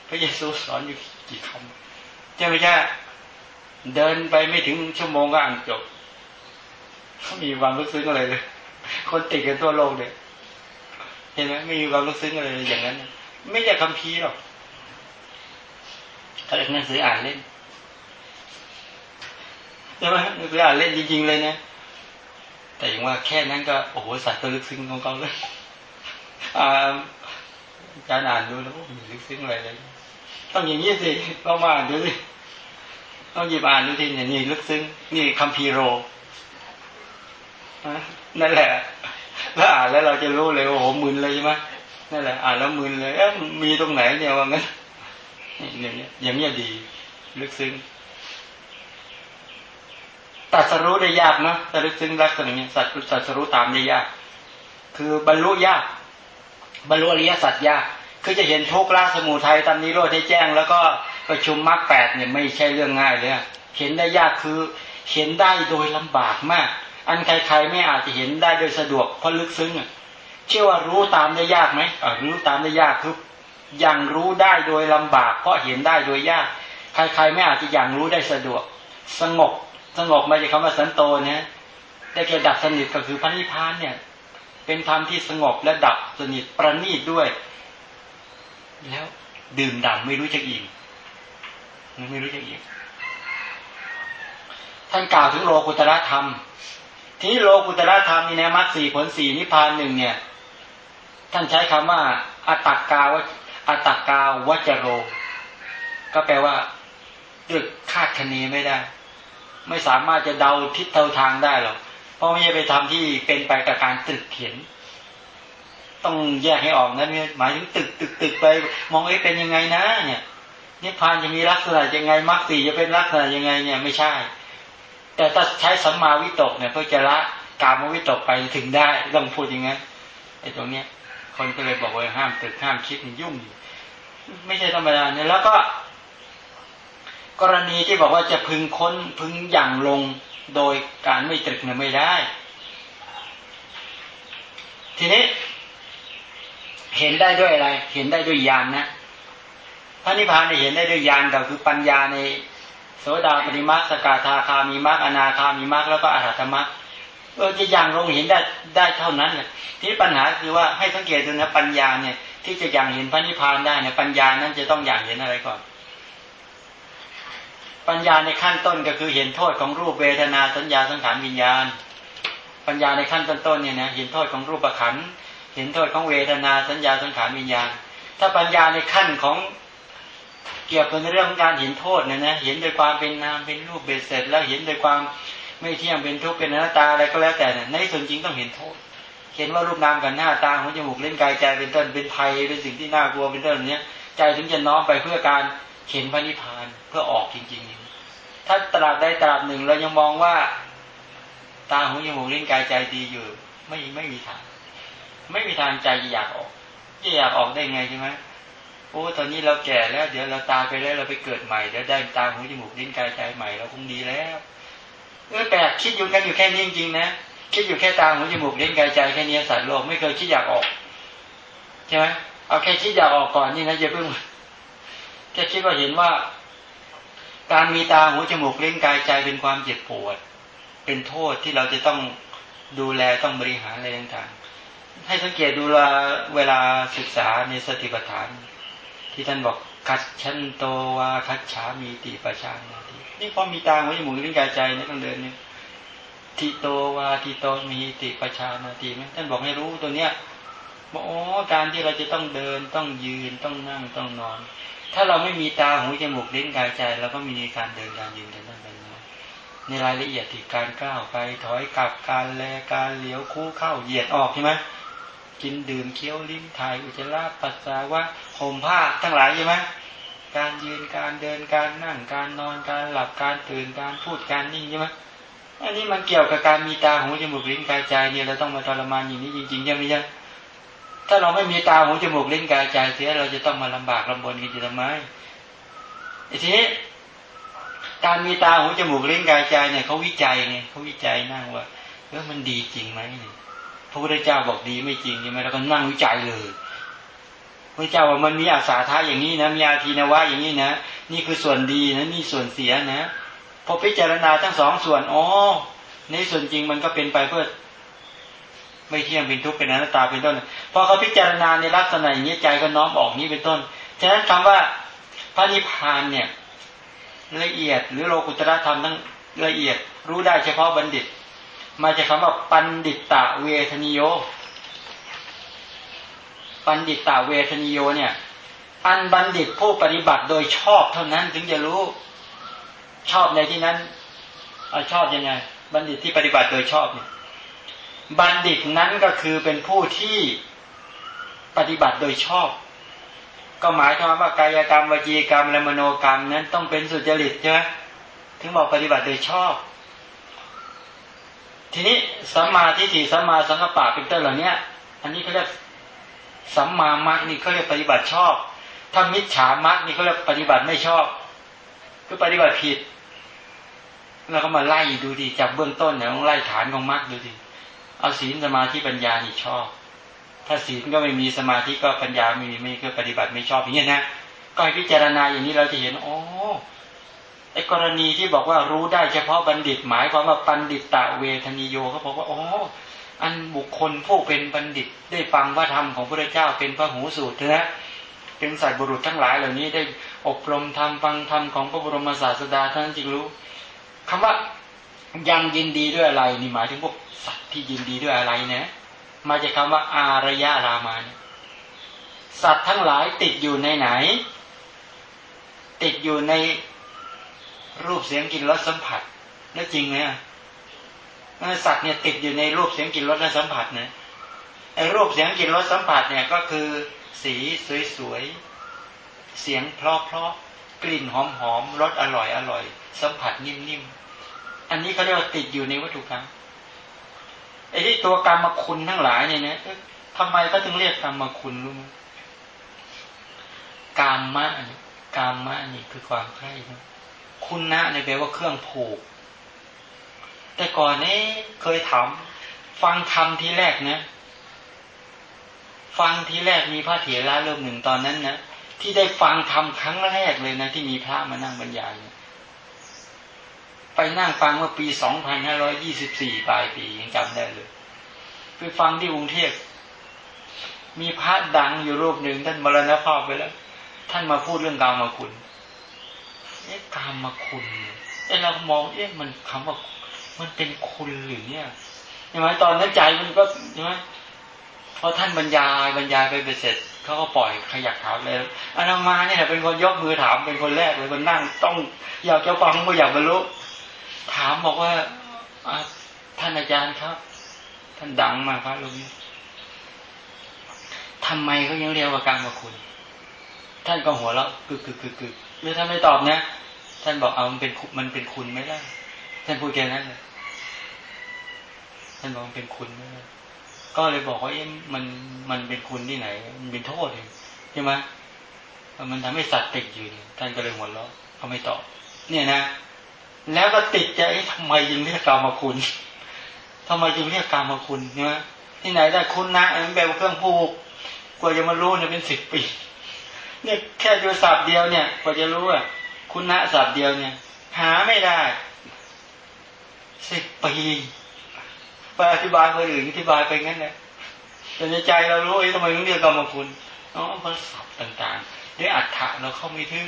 พระเยซูสอนอยู่กี่คำใช่ไหมใช่ เดินไปไม่ถึงชั่วโมงก็อ่านจบเขามีความลึกซึ้งอะไรเลย คนติดกันตัวโลกเนี่ยเห็นไหมไม่มีความลึกซึ้งอะไรเลยอย่างนั้น ไม่ใช่คำพีหรอกเขาเรียกหนังสืออ่านเล่นใช่ไหมหนังสืออ่านเล่นจริงๆเลยนะแต่อย่างว่าแค่นั้นก็โอ้โหสัตว์ตัวลึกซึ้งของเขาเลยอาจารย์อ่านดูแล้วมีลึกซึ้งอะไรเลยต้องอย่างนี้สิต้องมาอ่านดูสิ ต้องหยิบอ่านดูทีเนี่ยนี่ลึกซึ้งนี่คัมภีโรนั่นแหละ แล้วอ่านแล้วเราจะรู้เลยโอ้โหมึนเลยใช่ไหมนั่นแหละ อ่านแล้วมึนเลยเอ๊ะมีตรงไหนเนี่ยว่างั้นอย่างเงี้ยอย่างเงี้ยดี ลึกซึ้งตัดสรู้ได้ยากเนาะแต่ลึกซึ้งลักษณะนี้สัตว์ตัดสรู้ตามได้ยาก คือบรรลุยาก บรรลุอริยสัจยาก คือจะเห็นทุกข์ละสมุทัยตามนี้โลดให้แจ้ง แล้วก็ ประชุมมรรคแปดเนี่ยไม่ใช่เรื่องง่ายเลยเห็นได้ยากคือเห็นได้โดยลำบากมาก อันใครๆไม่อาจจะเห็นได้โดยสะดวกเพราะลึกซึ้งอะเชื่อว่ารู้ตามได้ยากไหมรู้ตามได้ยากคือยังรู้ได้โดยลำบาก เพราะเห็นได้โดยยาก ใครๆไม่อาจจะยังรู้ได้สะดวก สงบสงบมาจากคำว่าสันโตเนี่ยได้แก่ดับสนิทก็คือพระนิพพานเนี่ย เป็นธรรมที่สงบและดับสนิทประณีตด้วย แล้วดื่มด่ำไม่รู้จะอิ่ม ไม่รู้จะอิ่มท่านกล่าวถึงโลกุตระธรรม ที่โลกุตระธรรมนี่นะมัดสี่ผลสี่นิพพานหนึ่งเนี่ย ท่านใช้คำว่าอัตตกาวอัตตกาวัจโร ก็แปลว่าด้วยคาดคะเนไม่ได้ ไม่สามารถจะเดาทิศเดาทางได้หรอกเพราะไม่ใช่ไปทำที่เป็นไปกับการตึกเขียนต้องแยกให้ออกนั่นหมายถึงตึกตึกตึกไป มองเอ้เป็นยังไงนะ เนี่ย นิพพานจะมีลักษณะยังไงมรรคสี่จะเป็นลักษณะยังไงเนี่ยไม่ใช่ แต่ถ้าใช้สัมมาวิตกเนี่ยเพื่อจะละกามวิตกไปถึงได้ต้องพูดอย่างนั้นไอ้ตรงเนี้ย คนก็เลยบอกว่าห้ามตึกห้ามคิดมันยุ่งอยู่ไม่ใช่ธรรมดาเนี่ยแล้วก็ กรณีที่บอกว่าจะพึงค้นพึงอย่างลงโดยการไม่ตรึกเนี่ยไม่ได้ ทีนี้ เห็นได้ด้วยอะไร เห็นได้ด้วยญานนะ พระนิพพานเห็นได้ด้วยญาณก็คือปัญญาในโสดาปฏิมาสกาธาคามีมรรคอนาคามีมรรคแล้วก็อรหัตมรรคเออจะยังลงเห็นได้ได้เท่านั้นเนี่ยที่ปัญหาคือว่าให้สังเกตดูนะปัญญาเนี่ย ที่จะยังเห็นพระนิพพานได้เนี่ยปัญญานั้นจะต้องอย่างเห็นอะไรก่อน ปัญญาในขั้นต้นก็คือเห็นโทษของรูปเวทนาสัญญาสังขารวิญญาณ ปัญญาในขั้นต้นๆเนี่ยนะเห็นโทษของรูปขันเห็นโทษของเวทนาสัญญาสังขารวิญญาณ ถ้าปัญญาในขั้นของ เกี่ยวกับเรื่องของการเห็นโทษเนี่ยนะเห็นโดยความเป็นนามเป็นรูปเบสเสร็จ แล้วเห็นโดยความไม่เที่ยงเป็นทุกข์เป็นอนัตตาอะไรก็แล้วแต่ในส่วนจริงต้องเห็นโทษ เห็นว่ารูปนามกับหน้าตาหัวจมูกเล่นกายใจเป็นต้นเป็นภัยเป็นสิ่งที่น่ากลัวเป็นต้นเนี้ยใจถึงจะน้อมไปเพื่อการเห็นพระนิพพานเพื่อออกจริงๆ ถ้าตราบใดตราบหนึ่งเรายังมองว่า ตาหูจมูกลิ้นกายใจดีอยู่ ไม่ไม่มีทาง ไม่มีทางใจอยากออกจะอยากออกได้ไงใช่ไหม โอ้ตอนนี้เราแก่แล้ว เดี๋ยวเราตายไปแล้วเราไปเกิดใหม่เดี๋ยวได้ตาหูจมูกลิ้นกายใจใหม่เราคงดีแล้วเออแปลกคิดอยู่กันอยู่แค่นี้จริงๆนะคิดอยู่แค่ตาหูจมูกลิ้นกายใจแค่นี้สัตว์โลกไม่เคยคิดอยากออกใช่ไหมเอาแค่คิดอยากออกก่อนนี่นะอย่าเพิ่งแค่คิดว่าเห็นว่า การมีตาหูจมูกเล่นกายใจเป็นความเจ็บปวด เป็นโทษที่เราจะต้องดูแลต้องบริหารอะไรต่างๆให้สังเกตดูเวลาเวลาศึกษาในสติปัฏฐาน ที่ท่านบอกคัดชันโตวาคัดฉามีติปชานาทีนี่พอมีตาหูจมูกเล่นกายใจนี่ต้องเดินเนี่ยทิโตวาทิโตมีติปชานาทีไหมท่านบอกให้รู้ตัวเนี้ยบอกอ๋อการที่เราจะต้องเดินต้องยืนต้องนั่งต้องนอน ถ้าเราไม่มีตาหูจมูกลิ้นกายใจเราก็มีการเดินการยืนเดินนั่งเดินนอนในรายละเอียดที่การก้าวไปถอยกลับการแลการเลี้ยวคู่เข้าเหยียดออกใช่ไหม กินดื่มเคี้ยวลิ้มถ่ายอุจจาระปัสสาวะห่มผ้าทั้งหลายใช่ไหมการยืนการเดินการนั่งการนอนการหลับการตื่นการพูดการนิ่งใช่ไหมอันนี้มันเกี่ยวกับการมีตาหูจมูกลิ้นกายใจเนี่ยเราต้องมาทรมานอย่างนี้จริงๆใช่ไหมจ๊ะถ้าเราไม่มีตาหูจมูกลิ้นกายใจเสียเราจะต้องมาลำบากลำบนกันจะทำไมทีนี้การมีตาหูจมูกลิ้นกายใจเนี่ยเขาวิจัยไงเขาวิจัยนั่งว่าเออมันดีจริงไหมเนี่ย พระพุทธเจ้าบอกดีไม่จริงใช่ไหมแล้วก็นั่งวิจัยเลยพระเจ้าว่ามันมีอาสาทะอย่างนี้นะมีอาทีนวะอย่างนี้นะนี่คือส่วนดีนะนี่ส่วนเสียนะพอพิจารณาทั้งสองส่วนอ๋อในส่วนจริงมันก็เป็นไปเพื่อ ไม่เที่ยงเป็นทุกข์เป็นอนัตตาเป็นต้นพอเขาพิจารณาในลักษณะอย่างนี้ใจก็น้อมออกนี้เป็นต้นฉะนั้นคำว่าพระนิพพานเนี่ยละเอียดหรือโลกุตระธรรมทั้งละเอียด รู้ได้เฉพาะบัณฑิต มาจากคาว่าปันดิตตะเวทนิโย ปันดิตตะเวทนิโยเนี่ย อันบัณฑิตผู้ปฏิบัติโดยชอบเท่านั้นถึงจะรู้ชอบในที่นั้นอชอบยังไง บัณฑิตที่ปฏิบัติโดยชอบเนี่ยบัณฑิตนั้นก็คือเป็นผู้ที่ปฏิบัติโดยชอบ ก็หมายความว่ากายกรรมวจีกรรมและมโนกรรมนั้นต้องเป็นสุจริตใช่ไหมถึงบอกปฏิบัติโดยชอบ ทีนี้สัมมาทิฏฐิสัมมาสังกปะเป็นต้นเหล่านี้อันนี้เขาเรียกสัมมามรรคนี่เขาเรียกปฏิบัติชอบ ถ้ามิจฉามรรคนี่เขาเรียกปฏิบัติไม่ชอบ คือปฏิบัติผิดแล้วก็มาไล่ดูดีจากเบื้องต้นเนี่ยต้องไล่ฐานของมรรคดูดีเอาศีลสมาธิปัญญานี่ชอบ ถ้าศีลก็ไม่มีสมาธิก็ปัญญาไม่มีไม่ก็ปฏิบัติไม่ชอบอย่างนี้ยนะก็ให้พิจารณาอย่างนี้เราจะเห็น โอ้ ไอ้กรณีที่บอกว่ารู้ได้เฉพาะบัณฑิต หมายความว่าปัณฑิตตะเวทนิโยเขาบอกว่าอ๋ออันบุคคลผู้เป็นบัณฑิตได้ฟังว่าธรรมของพระเจ้าเป็นพระหูสูตรนะเป็นสายบุรุษทั้งหลายเหล่านี้ได้อบรมธรรมฟังธรรมของพระบรมศาสดาท่านจึงรู้คำว่ายังยินดีด้วยอะไร นี่หมายถึงพวกสัตว์ที่ยินดีด้วยอะไรนะ มาจากคำว่าอารยารามานสัตว์ทั้งหลายติดอยู่ในไหน ติดอยู่ใน รูปเสียงกลิ่นรสสัมผัสนั่นจริงไหมสัตว์เนี่ยติดอยู่ในรูปเสียงกลิ่นรสและสัมผัสนะไอ้รูปเสียงกลิ่นรสสัมผัสเนี่ยก็คือ สีสวยๆเสียงเพราะๆกลิ่นหอมๆรสอร่อยอร่อย สัมผัสนิ่มๆอันนี้เขาเรียกว่าติดอยู่ในวัตถุกรรมไอ้ที่ตัวกรรมคุณทั้งหลายเนี่ยนะทำไมก็ถึงเรียกกรรมคุณรู้ไหมกามมะกามมะนี่คือความใคร่นะ คุณนะในแปลว่าเครื่องผูก แต่ก่อนนี้เคยถามฟังธรรมทีแรกนะ ฟังทีแรกมีพระเถระเริ่มหนึ่งตอนนั้นนะที่ได้ฟังธรรมครั้งแรกเลยนะ ที่มีพระมานั่งบรรยายไปนั่งฟังเมื่อปีสองพันห้าร้อยี่สิบสี่ปลายปียังจำได้เลยไปฟังที่กรุงเทพมีพระดังอยู่รูปหนึ่งท่านมรณภาพไปแล้ว ท่านมาพูดเรื่องกามคุณ อ๊ะกามาคุณเอ๊ะเรามองเอ๊ะมันคำว่ามันเป็นคุณหรือเนี่ยใช่ไหมตอนนั้นใจมันก็ใช่ไหมพอท่านบรรยายบรรยายไปเสร็จเขาก็ปล่อยขยักถามเลยอานามาเนี่ยเป็นคนยกมือถามเป็นคนแรกเลยมันนั่งต้องอยากจะฟังไม่อยากบรรลุถามบอกว่าท่านอาจารย์ครับ ท่านดังมากครับลุงทำไมเขายังเรียกว่ากรรมคุณ ท่านก็หัวเราะกึกกึกกึกกึกไม่ท่านไม่ตอบนะ ท่านบอกเอามันเป็นมันเป็นคุณไม่ได้ ท่านพูดแค่นั้นเลยท่านบอกมันเป็นคุณไม่ได้ก็เลยบอกว่าเอ๊ะมันมันเป็นคุณที่ไหน มันเป็นโทษเลยใช่ไหมมันทำให้สัตว์ติดอยู่ท่านก็เลยหัวเราะเขาไม่ตอบเนี่ยนะแล้วก็ติดใจทำไมจึงเรียกกรรมคุณทำไมจึงเรียกกรรมคุณใช่ไหมที่ไหนได้คุณนะมันแบบเครื่องผูกกว่าจะมารู้เนี่ยเป็นสิบปี เนี่ยแค่ดูสับเดียวเนี่ยกว่าจะรู้อะ คุณนะสับเดียวเนี่ย หาไม่ได้สิบปีไปอธิบายคนอื่นอธิบายไปงั้นแหละแต่ในใจเรารู้ไอ้ทำไมต้องเรียกกรรมคุณอ๋อเพราะสับต่างๆด้วยอัฏฐะเราเข้าไม่ถึง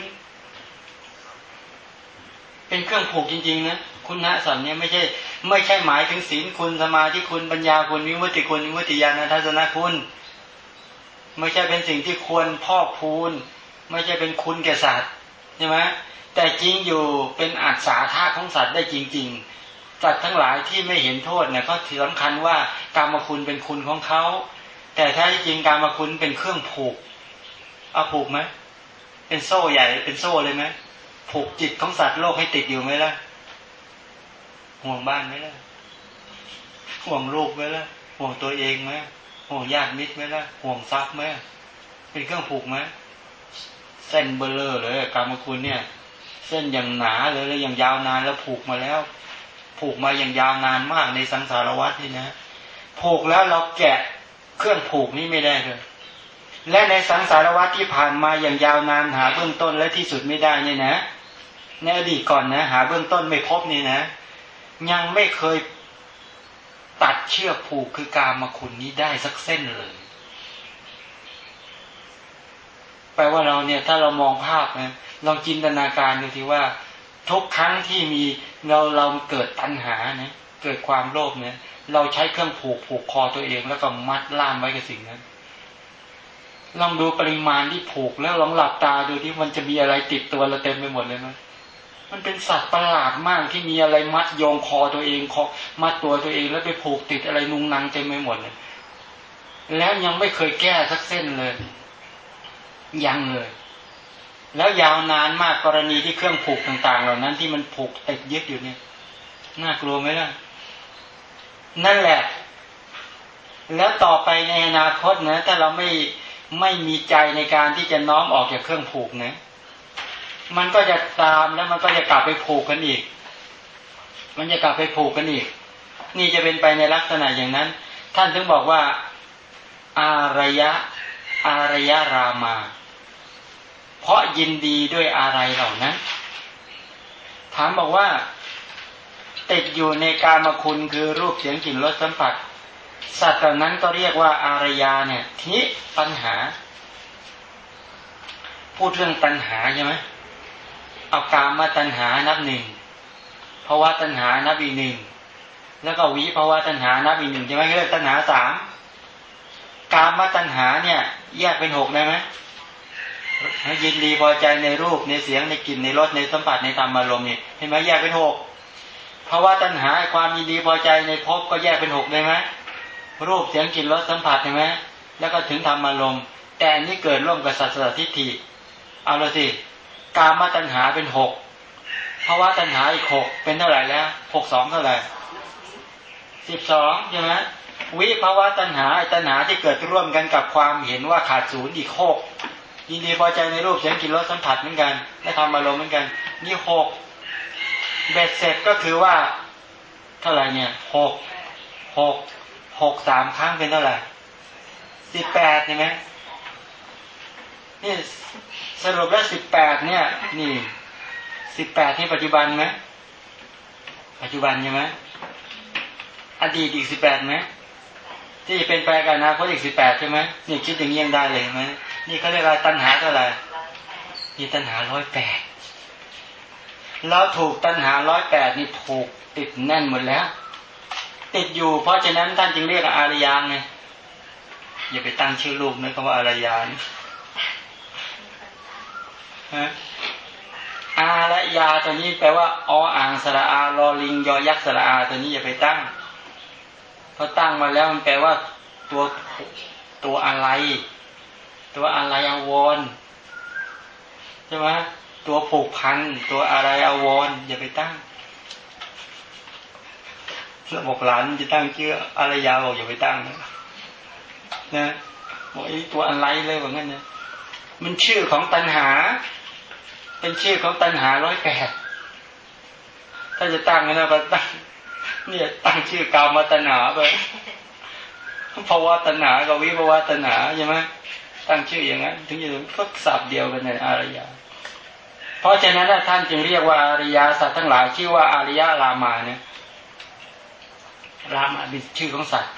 เป็นเครื่องผูกจริงๆนะคุณนะสัมเนี่ยไม่ใช่ ไม่ใช่หมายถึงศีลคุณสมาธิคุณปัญญาคุณวิมุติคุณวิมุติญาณทัศนคุณ ไม่ใช่เป็นสิ่งที่ควรพ่อพูน ไม่ใช่เป็นคุณแก่สัตว์ ช่ไหมแต่จริงอยู่เป็นอัศาธาของสัตว์ได้จริง ๆ สัตว์ทั้งหลายที่ไม่เห็นโทษเนี่ยก็ถือสำคัญว่ากรรมคุณเป็นคุณของเขาแต่แท้จริงกรรมคุณเป็นเครื่องผูกเอาผูกไหมเป็นโซ่ใหญ่เป็นโซ่เลยไหมผูกจิตของสัตว์โลกให้ติดอยู่ไหมล่ะห่วงบ้านไหมล่ะห่วงลูกไหมล่ะห่วงตัวเองไหมห่วงญาติมิตรไหมล่ะห่วงทรัพย์ไหมเป็นเครื่องผูกไหม เส้นเบ้อเร่อเลยกามคุณเนี่ย เส้นอย่างหนาเลยแล้วอย่างยาวนานแล้วผูกมาแล้ว ผูกมาอย่างยาวนานมากในสังสารวัฏนี่นะผูกแล้วเราแกะเครื่องผูกนี้ไม่ได้เลยและในสังสารวัฏที่ผ่านมาอย่างยาวนานหาเบื้องต้นและที่สุดไม่ได้เนี่ยนะในอดีตก่อนนะ หาเบื้องต้นไม่พบนี่นะ ยังไม่เคยตัดเชือกผูกคือการมาคุณนี้ได้สักเส้นเลย แป ลว่าเราเนี่ย ถ้าเรามองภาพนะลองจินตนาการดูทีว่าทุกครั้งที่มีเราเราเกิดตัณหาเนี่ยเกิดความโลภเนี่ย เราใช้เครื่องผูกผูกคอตัวเอง แล้วก็มัดล่ามไว้กับสิ่งนั้น ลองดูปริมาณที่ผูกแล้วลองหลับตาดูที่มันจะมีอะไรติดตัวเราเต็มไปหมดเลยไหมมันเป็นสัตว์ประหลาดมากที่มีอะไรมัดโยงคอตัวเองคอมัดตัวตัวเอง แล้วไปผูกติดอะไรนุงนังเต็มไปหมดเลยแล้วยังไม่เคยแก้สักเส้นเลย ยังเลย แล้วยาวนานมากกรณีที่เครื่องผูกต่าง ๆ เหล่านั้นที่มันผูกติดยึดอยู่เนี่ยน่ากลัวไหมล่ะ นั่นแหละ แล้วต่อไปในอนาคตนะถ้าเราไม่ไม่มีใจในการที่จะน้อมออกจากเครื่องผูกนะมันก็จะตามแล้วมันก็จะกลับไปผูกกันอีก มันจะกลับไปผูกกันอีก นี่จะเป็นไปในลักษณะอย่างนั้น ท่านถึงบอกว่า อารยะ อารยะรามา เพราะยินดีด้วยอะไรเหล่านั้น ถามบอกว่า ติดอยู่ในการมคุณคือรูปเสียงกลิ่นรสสัมผัส สัตว์เหล่านั้นก็เรียกว่าอารยาเนี่ย ทีนี้ปัญหา พูดเรื่องปัญหาใช่ไหมเอากามมาตัญหานับหนึ่งภาวะตัญหานับอีกหนึ่งแล้วก็วิภาวะตัญหานับอีกหนึ่งใช่ไหมเรียกตัญหาสามกามมาตัญหาเนี่ย แยกเป็นหกได้ไหม ยินดีพอใจในรูปในเสียงในกลิ่นในรสในสัมผัสในธรรมอารมณ์นี่เห็นไหมแยกเป็นหกภาะวะตัญหาความยินดีพอใจในภพก็แยกเป็นหกได้ไหมรูปเสียงกลิ่นรสสัมผัสเห็นไหมแล้วก็ถึงธรรมอารมณ์ แต่นี่เกิดร่วมกับสัตสทิฏฐิเอาละสิกามาตัญหาเป็นหกภาวะตัญหาอีกหกเป็นเท่าไหร่แล้วหกสองเท่าไหร่สิบสองใช่ไหมวิภาวะตัญหาตัญหาที่เกิดร่วมกันกับความเห็นว่าขาดศูนย์อีกหก ยินดีพอใจในรูปเสียงกลิ่นรสสัมผัสเหมือนกันและทำอารมณ์เหมือนกัน นี่หกเบ็ดเสร็จก็คือว่า เท่าไหร่เนี่ยหกหกหกสามครั้งเป็นเท่าไหร่สิบแปดใช่ไหมนี่สรุปแล้วสิบแปดเนี่ย นี่สิบแปดที่ปัจจุบันไหมปัจจุบันใช่ไหมอดีตอีกสิบแปดไหมที่จะเป็นไปกันนะเพราะอีกสิบแปดใช่ไหมนี่คิดอย่างนี้ยังได้เลยไหม นี่เขาเรียกว่าตัณหาเท่าไหร่นี่ตัณหาร้อยแปดเราถูกตัณหาร้อยแปดนี่ผูกติดแน่นหมดแล้ว ติดอยู่ เพราะฉะนั้นท่านจึงเรียกอารยานไงอย่าไปตั้งชื่อลูกนะคำว่าอารยานอาและยาตัวนี้แปลว่าออ่างสระอาลอลิงยอยักษ์สระอาตัวนี้อย่าไปตั้งเพราะตั้งมาแล้วมันแปลว่าตัวตัวอะไร ตัวอะไรอาวรใช่ไหมตัวผูกพัน ตัวอะไรอาวรอย่าไปตั้งแล้วบอกหลานจะตั้งชื่ออะไรยาบอกอย่าไปตั้งนะนะบอกไอ้ตัวอะไรเลยว่างั้นนะมันชื่อของตัณหา เป็นชื่อของตัณหาร้อยแปดถ้าจะตั้งนะก็ตั้งเนี่ยตั้งชื่อกามาตัณหาไปภาวะตัณหากับวิภาวะตัณหาใช่ไหม ตั้งชื่ออย่างนั้น ถึงจะก็สับเดียวกันในอารยา เพราะฉะนั้นท่านจึงเรียกว่าอารยาสัตว์ทั้งหลายชื่อว่าอารยารามาเนี่ยรามาเป็นชื่อของสัตว์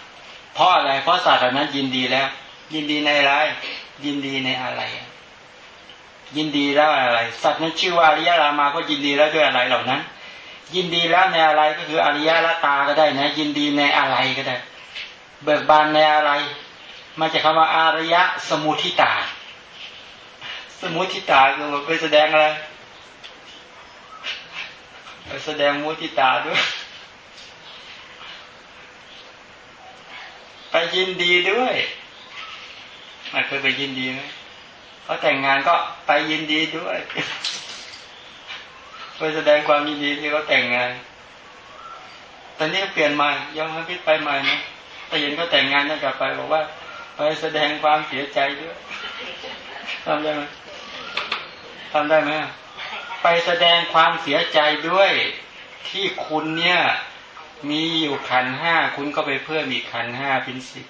เพราะอะไร เพราะสัตว์เหล่านั้นยินดีแล้ว ยินดีในอะไร ยินดีในอะไร ยินดีแล้วอะไร สัตว์นั้นชื่อว่าอริยรามาก็ยินดีแล้วด้วยอะไรเหล่านั้น ยินดีแล้วในอะไรก็คืออริยละตาก็ได้นะ ยินดีในอะไรก็ได้ เบิกบานในอะไร มาจากคาว่าอารยะสมุทิตา สมุทิตาคือไปแสดงอะไรไปแสดงมุทิตาด้วย ไปยินดีด้วยมาเคยไปยินดีไหมเขาแต่งงานก็ไปยินดีด้วยไปแสดงความยินดีที่เขาแต่งงาน ตอนนี้เปลี่ยนใหม่ยอมให้พิษไปใหม่นะแต่เห็นก็แต่งงานแล้วกลับไปบอกว่า ไปแสดงความเสียใจด้วยทำได้ไหมทำได้ไหมไปแสดงความเสียใจด้วยที่คุณเนี่ย มีอยู่ขันห้าคุณก็ไปเพิ่มอีกขันห้าเป็นสิบ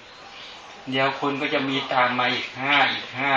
เดี๋ยวคุณก็จะมีตามมาอีกห้าอีกห้า